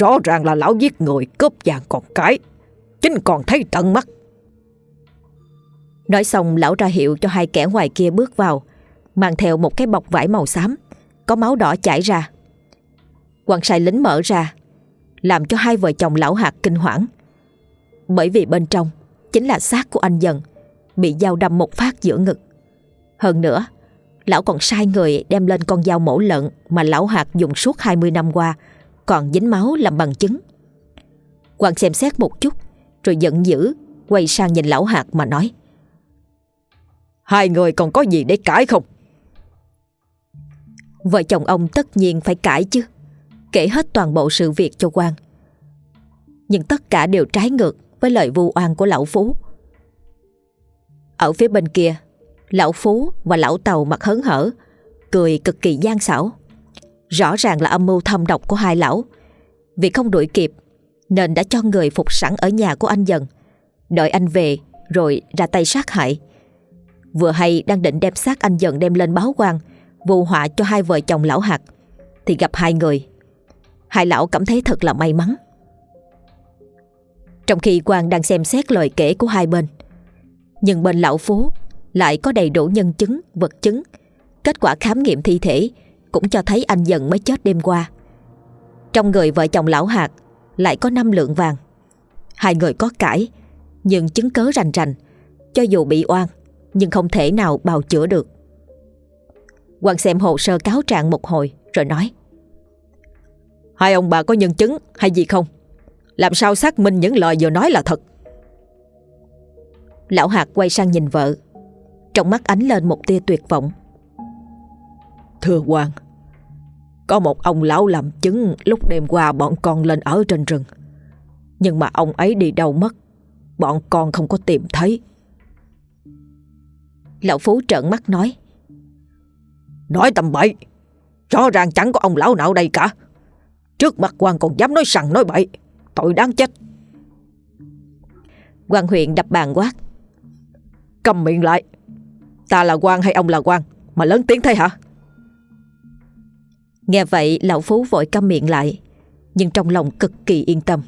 B: Rõ ràng là lão giết người, cướp vàng còn cái. Chính còn thấy tận mắt.
A: Nói xong, lão ra hiệu cho hai kẻ ngoài kia bước vào, Mang theo một cái bọc vải màu xám, Có máu đỏ chảy ra. Quan sai lính mở ra, Làm cho hai vợ chồng lão hạt kinh hoảng. Bởi vì bên trong Chính là xác của anh dần, Bị dao đâm một phát giữa ngực. Hơn nữa, Lão còn sai người đem lên con dao mổ lợn Mà lão hạt dùng suốt 20 năm qua còn dính máu làm bằng chứng. Quan xem xét một chút Rồi giận dữ Quay sang nhìn lão hạt mà nói.
B: Hai người còn có gì để cãi không?
A: Vợ chồng ông tất nhiên phải cãi chứ Kể hết toàn bộ sự việc cho quan Nhưng tất cả đều trái ngược Với lời vu oan của lão Phú. Ở phía bên kia Lão Phú và lão Tàu mặt hớn hở Cười cực kỳ gian xảo Rõ ràng là âm mưu thâm độc của hai lão. Vì không đuổi kịp Nên đã cho người phục sẵn ở nhà của anh dần. Đợi anh về Rồi ra tay sát hại. Vừa hay đang định đem xác anh dần đem lên báo quan Vụ họa cho hai vợ chồng lão hạt Thì gặp hai người. Hai lão cảm thấy thật là may mắn. Trong khi quan đang xem xét lời kể của hai bên Nhưng bên lão phú Lại có đầy đủ nhân chứng, vật chứng. Kết quả khám nghiệm thi thể cũng cho thấy anh dần mới chết đêm qua. Trong người vợ chồng lão hạt Lại có năm lượng vàng. Hai người có cãi Nhưng chứng cớ rành rành Cho dù bị oan Nhưng không thể nào bào chữa được. Quan xem hồ sơ cáo trạng một hồi Rồi nói
B: Hai ông bà có nhân chứng hay gì không? Làm sao xác minh những lời vừa nói là thật?
A: Lão Hạt quay sang nhìn vợ. Trong mắt ánh lên một tia tuyệt vọng
B: Thưa quan Có một ông lão làm chứng Lúc đêm qua bọn con lên ở trên rừng. Nhưng mà ông ấy đi đâu mất Bọn con không có tìm thấy.
A: Lão Phú trợn mắt nói
B: Nói tầm bậy Rõ ràng chẳng có ông lão nào đây cả. Trước mặt quan còn dám nói sằng nói bậy Tội đáng chết.
A: Quan huyện đập bàn quát
B: Cầm miệng lại Ta là quan hay ông là quan Mà lớn tiếng thế hả
A: Nghe vậy lão Phú vội câm miệng lại Nhưng trong lòng cực kỳ yên tâm.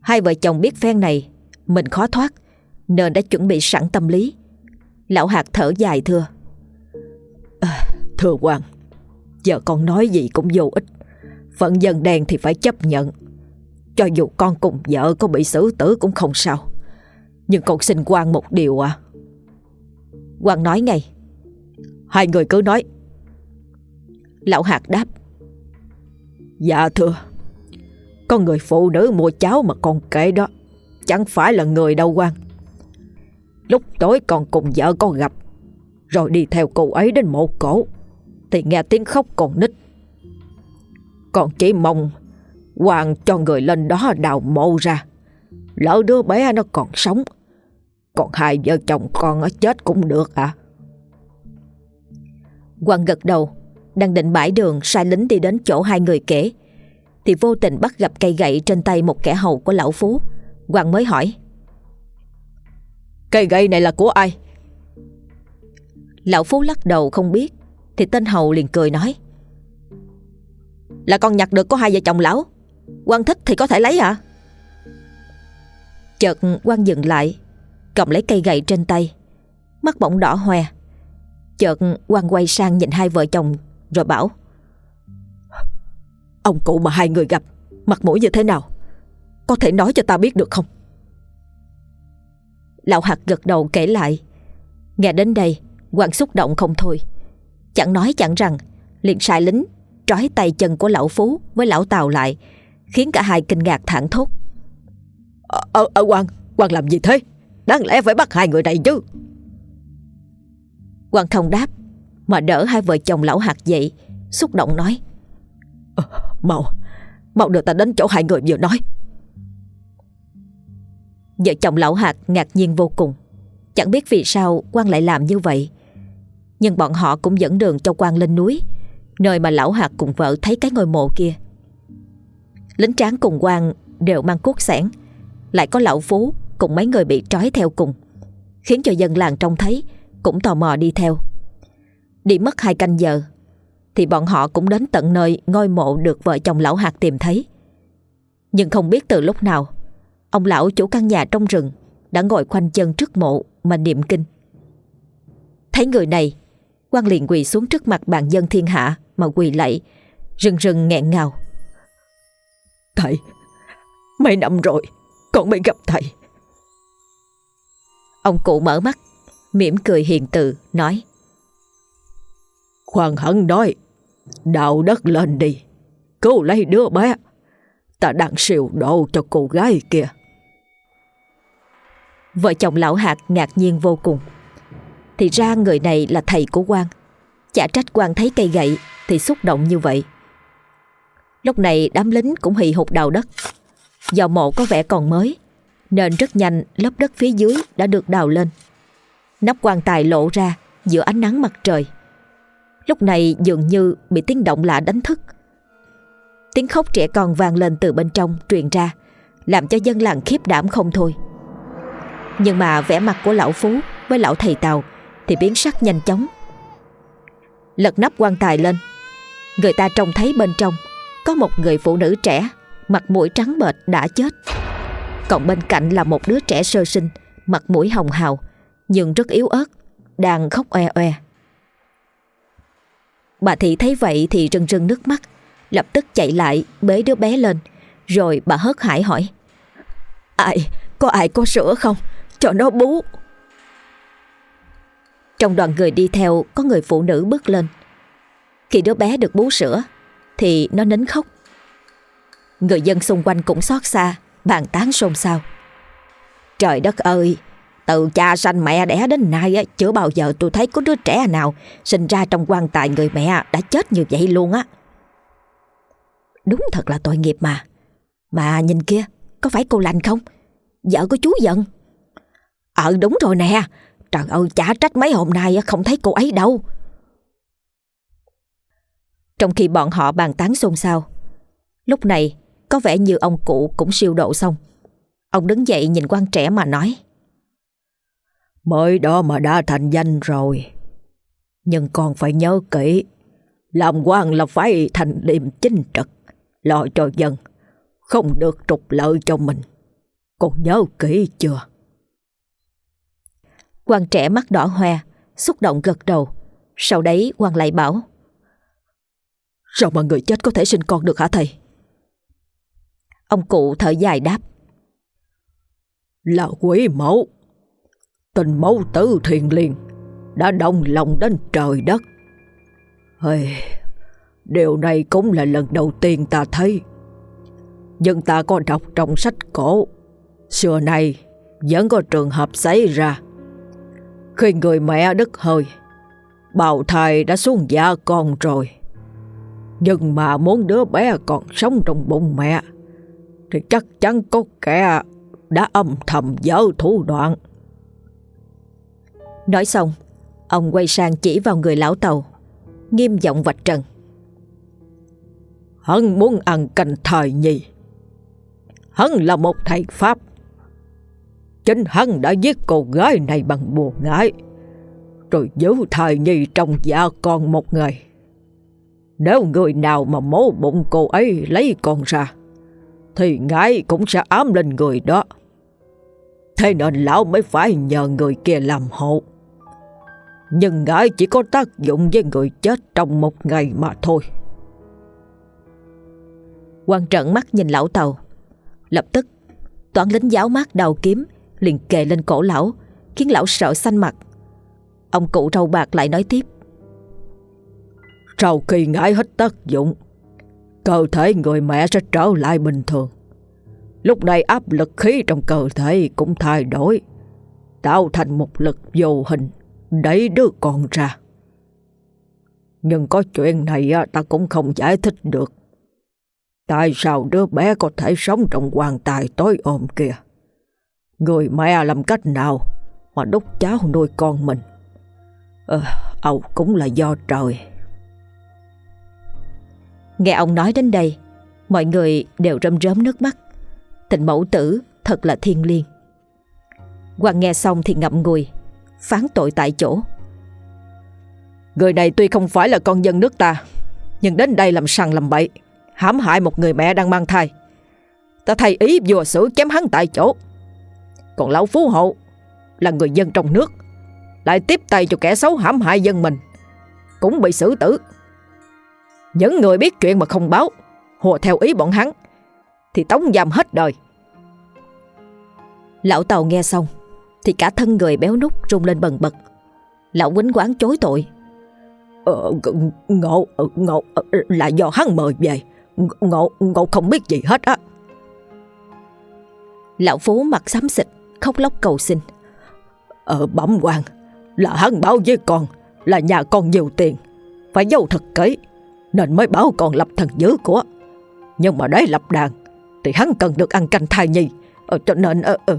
A: Hai vợ chồng biết phen này Mình khó thoát Nên đã chuẩn bị sẵn tâm lý. Lão Hạt thở dài thưa.
B: À, Thưa Hoàng Giờ con nói gì cũng vô ích. Phận dân đen thì phải chấp nhận. Cho dù con cùng vợ có bị xử tử cũng không sao. Nhưng con xin quan một điều à.
A: Hoàng nói ngay.
B: Hai người cứ nói
A: Lão Hạt đáp.
B: Dạ thưa Có người phụ nữ mua cháo mà con kể đó, Chẳng phải là người đâu quan Lúc tối con cùng vợ con gặp, Rồi đi theo cô ấy đến mộ cổ, Thì nghe tiếng khóc còn nít. Con chỉ mong Hoàng cho người lên đó đào mộ ra, Lỡ đứa bé nó còn sống, Còn hai vợ chồng con ở chết cũng được à
A: Hoàng gật đầu. Đang định bãi đường sai lính đi đến chỗ hai người kể. Thì vô tình bắt gặp cây gậy trên tay một kẻ hầu của lão Phú. Hoàng mới hỏi
B: Cây gậy này là của ai?
A: Lão Phú lắc đầu không biết Thì tên hầu liền cười nói Là con nhặt được có hai vợ chồng lão. Quan thích thì có thể lấy hả? Chợt quan dừng lại Cầm lấy cây gậy trên tay. Mắt bỗng đỏ hoe. Chợt quan quay sang nhìn hai vợ chồng Rồi bảo
B: Ông cụ mà hai người gặp Mặt mũi như thế nào Có thể nói cho ta biết được không
A: Lão Hạt gật đầu kể lại Nghe đến đây quan xúc động không thôi Chẳng nói chẳng rằng liền sai lính trói tay chân của lão Phú với lão Tào lại khiến cả hai kinh ngạc thẳng thốt.
B: Ờ, ờ, ờ quan, quan làm gì thế? Đáng lẽ phải bắt hai người này chứ.
A: Quan không đáp mà đỡ hai vợ chồng lão hạt dậy, xúc động nói.
B: à, mau, mau đưa ta đến chỗ hai người vừa nói.
A: Vợ chồng lão hạt ngạc nhiên vô cùng, chẳng biết vì sao quan lại làm như vậy. Nhưng bọn họ cũng dẫn đường cho quan lên núi, nơi mà lão hạt cùng vợ thấy cái ngôi mộ kia. Lính tráng cùng quan đều mang cuốc sẻn Lại có lão phú cùng mấy người bị trói theo cùng Khiến cho dân làng trông thấy Cũng tò mò đi theo Đi mất hai canh giờ Thì bọn họ cũng đến tận nơi ngôi mộ được vợ chồng lão hạt tìm thấy. Nhưng không biết từ lúc nào Ông lão chủ căn nhà trong rừng Đã ngồi khoanh chân trước mộ mà niệm kinh. Thấy người này quan liền quỳ xuống trước mặt bàn dân thiên hạ Mà quỳ lạy Rừng rừng nghẹn ngào.
B: Thầy Mấy năm rồi Con mới gặp thầy.
A: Ông cụ mở mắt mỉm cười hiền từ nói
B: hoàng hận nói Đạo đất lên đi, Cứu lấy đứa bé. Ta đang siêu độ cho cô gái kia.
A: Vợ chồng lão hạt ngạc nhiên vô cùng. Thì ra người này là thầy của quan Chả trách quan thấy cây gậy Thì xúc động như vậy. Lúc này đám lính cũng hì hục đào đất. Do mộ có vẻ còn mới, Nên rất nhanh lớp đất phía dưới đã được đào lên. Nắp quan tài lộ ra giữa ánh nắng mặt trời. Lúc này dường như bị tiếng động lạ đánh thức. Tiếng khóc trẻ con vang lên từ bên trong, truyền ra, Làm cho dân làng khiếp đảm không thôi. Nhưng mà vẻ mặt của lão Phú với lão thầy Tàu Thì biến sắc nhanh chóng. Lật nắp quan tài lên. Người ta trông thấy bên trong có một người phụ nữ trẻ, Mặt mũi trắng bệch đã chết. Còn bên cạnh là một đứa trẻ sơ sinh, Mặt mũi hồng hào, Nhưng rất yếu ớt, Đang khóc oe oe. Bà Thị thấy vậy thì rưng rưng nước mắt Lập tức chạy lại bế đứa bé lên Rồi bà hớt hải hỏi
B: Ai, có ai có sữa không? Cho nó bú
A: Trong đoàn người đi theo Có người phụ nữ bước lên Khi đứa bé được bú sữa thì nó nín khóc. Người dân xung quanh cũng xót xa, bàn tán xôn xao.
B: Trời đất ơi, từ cha sanh mẹ đẻ đến nay chưa bao giờ tôi thấy có đứa trẻ nào sinh ra trong quan tài người mẹ đã chết như vậy luôn á.
A: Đúng thật là tội nghiệp mà. Mà nhìn kia, có phải cô lành không? Vợ của chú giận.
B: Ờ đúng rồi nè, trời ơi chả trách mấy hôm nay không thấy cô ấy đâu.
A: Trong khi bọn họ bàn tán xôn xao Lúc này có vẻ như ông cụ cũng siêu độ xong Ông đứng dậy nhìn quan trẻ mà nói
B: Mới đó mà đã thành danh rồi Nhưng con phải nhớ kỹ Làm quan là phải thành liêm chính trực, lo cho dân, không được trục lợi cho mình. Con nhớ kỹ chưa?
A: quan trẻ mắt đỏ hoe, xúc động gật đầu. Sau đấy quan lại bảo.
B: Sao mà người chết có thể sinh con được hả thầy?
A: Ông cụ thở dài đáp.
B: Là quý mẫu. Tình mẫu tử thiền liền đã đồng lòng đến trời đất. Hey, điều này cũng là lần đầu tiên ta thấy. Nhưng ta có đọc trong sách cổ. Xưa nay vẫn có trường hợp xảy ra. Khi người mẹ đứt hơi, bào thai đã xuống dạ con rồi. Nhưng mà muốn đứa bé còn sống trong bụng mẹ thì chắc chắn có kẻ đã âm thầm dở thủ đoạn.
A: Nói xong, ông quay sang chỉ vào người lão tàu, nghiêm giọng vạch trần.
B: Hắn muốn ăn canh thời nhi. Hắn là một thầy Pháp. Chính hắn đã giết cô gái này bằng bùa ngải, rồi giữ thời nhi trong dạ con một ngày. Nếu người nào mà mố bụng cô ấy lấy con ra, thì ngài cũng sẽ ám lên người đó. Thế nên lão mới phải nhờ người kia làm hộ. Nhưng ngài chỉ có tác dụng với người chết trong một ngày mà thôi.
A: quan trận mắt nhìn lão tàu. Lập tức, toán lính giáo mát đầu kiếm liền kề lên cổ lão, khiến lão sợ xanh mặt. Ông cụ râu bạc lại nói tiếp.
B: Sau khi ngải hết tác dụng, cơ thể người mẹ sẽ trở lại bình thường. Lúc này áp lực khí trong cơ thể cũng thay đổi, tạo thành một lực vô hình đẩy đứa con ra. Nhưng có chuyện này ta cũng không giải thích được. Tại sao đứa bé có thể sống trong quan tài tối ôm kia? Người mẹ làm cách nào mà đúc cháu nuôi con mình? Ờ, ầu cũng là do trời.
A: Nghe ông nói đến đây, mọi người đều rơm rớm nước mắt. Tình mẫu tử thật là thiên liêng. Hoàng nghe xong thì ngậm ngùi, phán tội tại chỗ.
B: Người này tuy không phải là con dân nước ta, nhưng đến đây làm sằng làm bậy, hãm hại một người mẹ đang mang thai. Ta thay ý vừa xử chém hắn tại chỗ. Còn lão phú hộ là người dân trong nước, lại tiếp tay cho kẻ xấu hãm hại dân mình, cũng bị xử tử. Những người biết chuyện mà không báo Hồ theo ý bọn hắn Thì tống giam hết đời
A: Lão Tàu nghe xong thì cả thân người béo nút rung lên bần bật. Lão quýnh quán chối tội.
B: Ờ, Ngộ Ngộ là do hắn mời về. Ngộ Ngộ không biết gì hết á.
A: Lão Phú mặt xám xịt Khóc lóc cầu xin.
B: Ờ bẩm quan Là hắn báo với con Là nhà con nhiều tiền Phải giấu thật kỹ nên mới bảo còn lập thần dữ của. Nhưng mà để lập đàn Thì hắn cần được ăn canh thai nhi ờ, Cho nên ờ, ờ.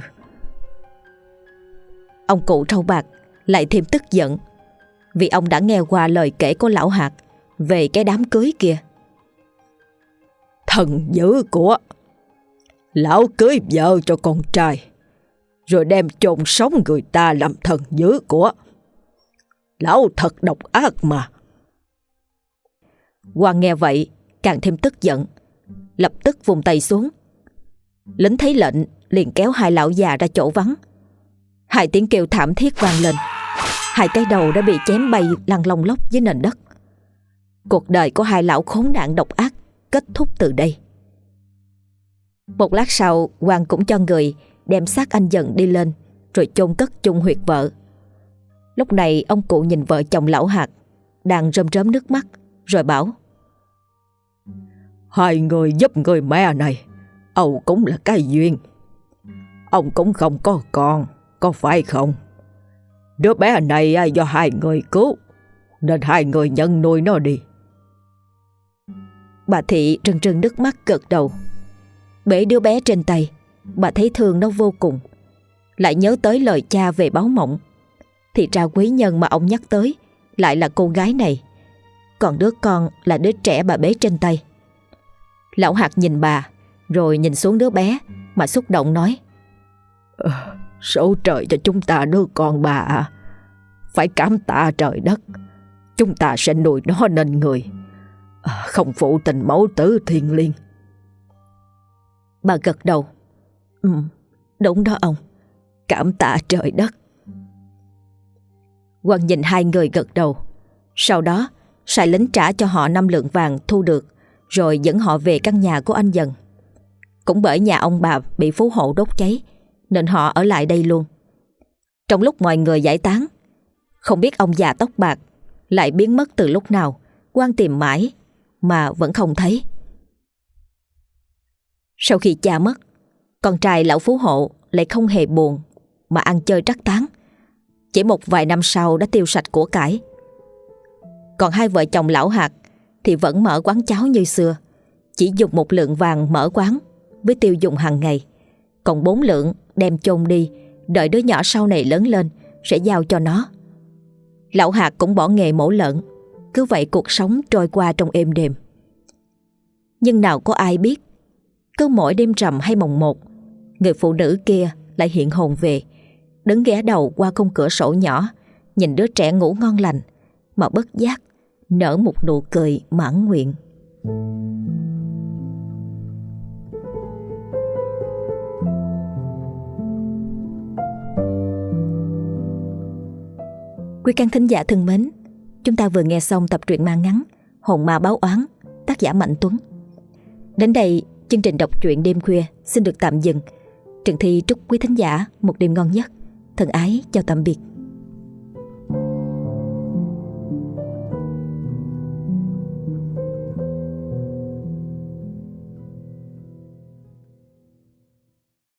A: Ông cụ trâu bạc Lại thêm tức giận Vì ông đã nghe qua lời kể của lão hạt Về cái đám cưới kia.
B: Thần dữ của Lão cưới vợ cho con trai Rồi đem chôn sống người ta làm thần dữ của Lão thật độc ác mà.
A: Hoàng nghe vậy càng thêm tức giận Lập tức vùng tay xuống Lính thấy lệnh liền kéo hai lão già ra chỗ vắng Hai tiếng kêu thảm thiết vang lên. Hai cái đầu đã bị chém bay lăn lông lóc dưới nền đất. Cuộc đời của hai lão khốn nạn độc ác Kết thúc từ đây. Một lát sau, Hoàng cũng cho người đem xác anh dần đi lên, Rồi chôn cất chung huyệt vợ. Lúc này, ông cụ nhìn vợ chồng lão hạt, Đang rơm rớm nước mắt, rồi bảo,
B: Hai người giúp người mẹ này Âu cũng là cái duyên. Ông cũng không có con có phải không? Đứa bé này do hai người cứu Nên hai người nhận nuôi nó đi.
A: Bà Thị trân trân nước mắt gật đầu. Bể đứa bé trên tay Bà thấy thương nó vô cùng. Lại nhớ tới lời cha về báo mộng. Thì ra quý nhân mà ông nhắc tới Lại là cô gái này. Còn đứa con là đứa trẻ bà bế trên tay. Lão hạt nhìn bà Rồi nhìn xuống đứa bé Mà xúc động nói.
B: Ờ, Số trời cho chúng ta đứa con bà. Phải cảm tạ trời đất. Chúng ta sẽ nuôi nó nên người. À, Không phụ tình mẫu tử thiên liên
A: Bà gật đầu. Ừ, đúng đó ông. Cảm tạ trời đất. Quang nhìn hai người gật đầu. Sau đó Sai lính trả cho họ năm lượng vàng thu được Rồi dẫn họ về căn nhà của anh dần. Cũng bởi nhà ông bà bị phú hộ đốt cháy nên họ ở lại đây luôn. Trong lúc mọi người giải tán, Không biết ông già tóc bạc Lại biến mất từ lúc nào, quan tìm mãi Mà vẫn không thấy. Sau khi cha mất, Con trai lão phú hộ lại không hề buồn Mà ăn chơi trắc tán. Chỉ một vài năm sau đã tiêu sạch của cải. Còn hai vợ chồng lão hạt Thì vẫn mở quán cháo như xưa, Chỉ dùng một lượng vàng mở quán Với tiêu dùng hàng ngày, Còn bốn lượng đem chôn đi, Đợi đứa nhỏ sau này lớn lên Sẽ giao cho nó. Lão Hạc cũng bỏ nghề mổ lợn, Cứ vậy cuộc sống trôi qua trong êm đềm. Nhưng nào có ai biết, Cứ mỗi đêm rằm hay mồng một, Người phụ nữ kia lại hiện hồn về, Đứng ghé đầu qua khung cửa sổ nhỏ, Nhìn đứa trẻ ngủ ngon lành, Mà bất giác Nở một nụ cười mãn nguyện. Quý khán thính giả thân mến, Chúng ta vừa nghe xong tập truyện ma ngắn, Hồn ma báo oán, Tác giả Mạnh Tuấn. Đến đây, chương trình đọc truyện đêm khuya Xin được tạm dừng. Trần Thi chúc quý thính giả một đêm ngon nhất Thân ái, chào tạm biệt.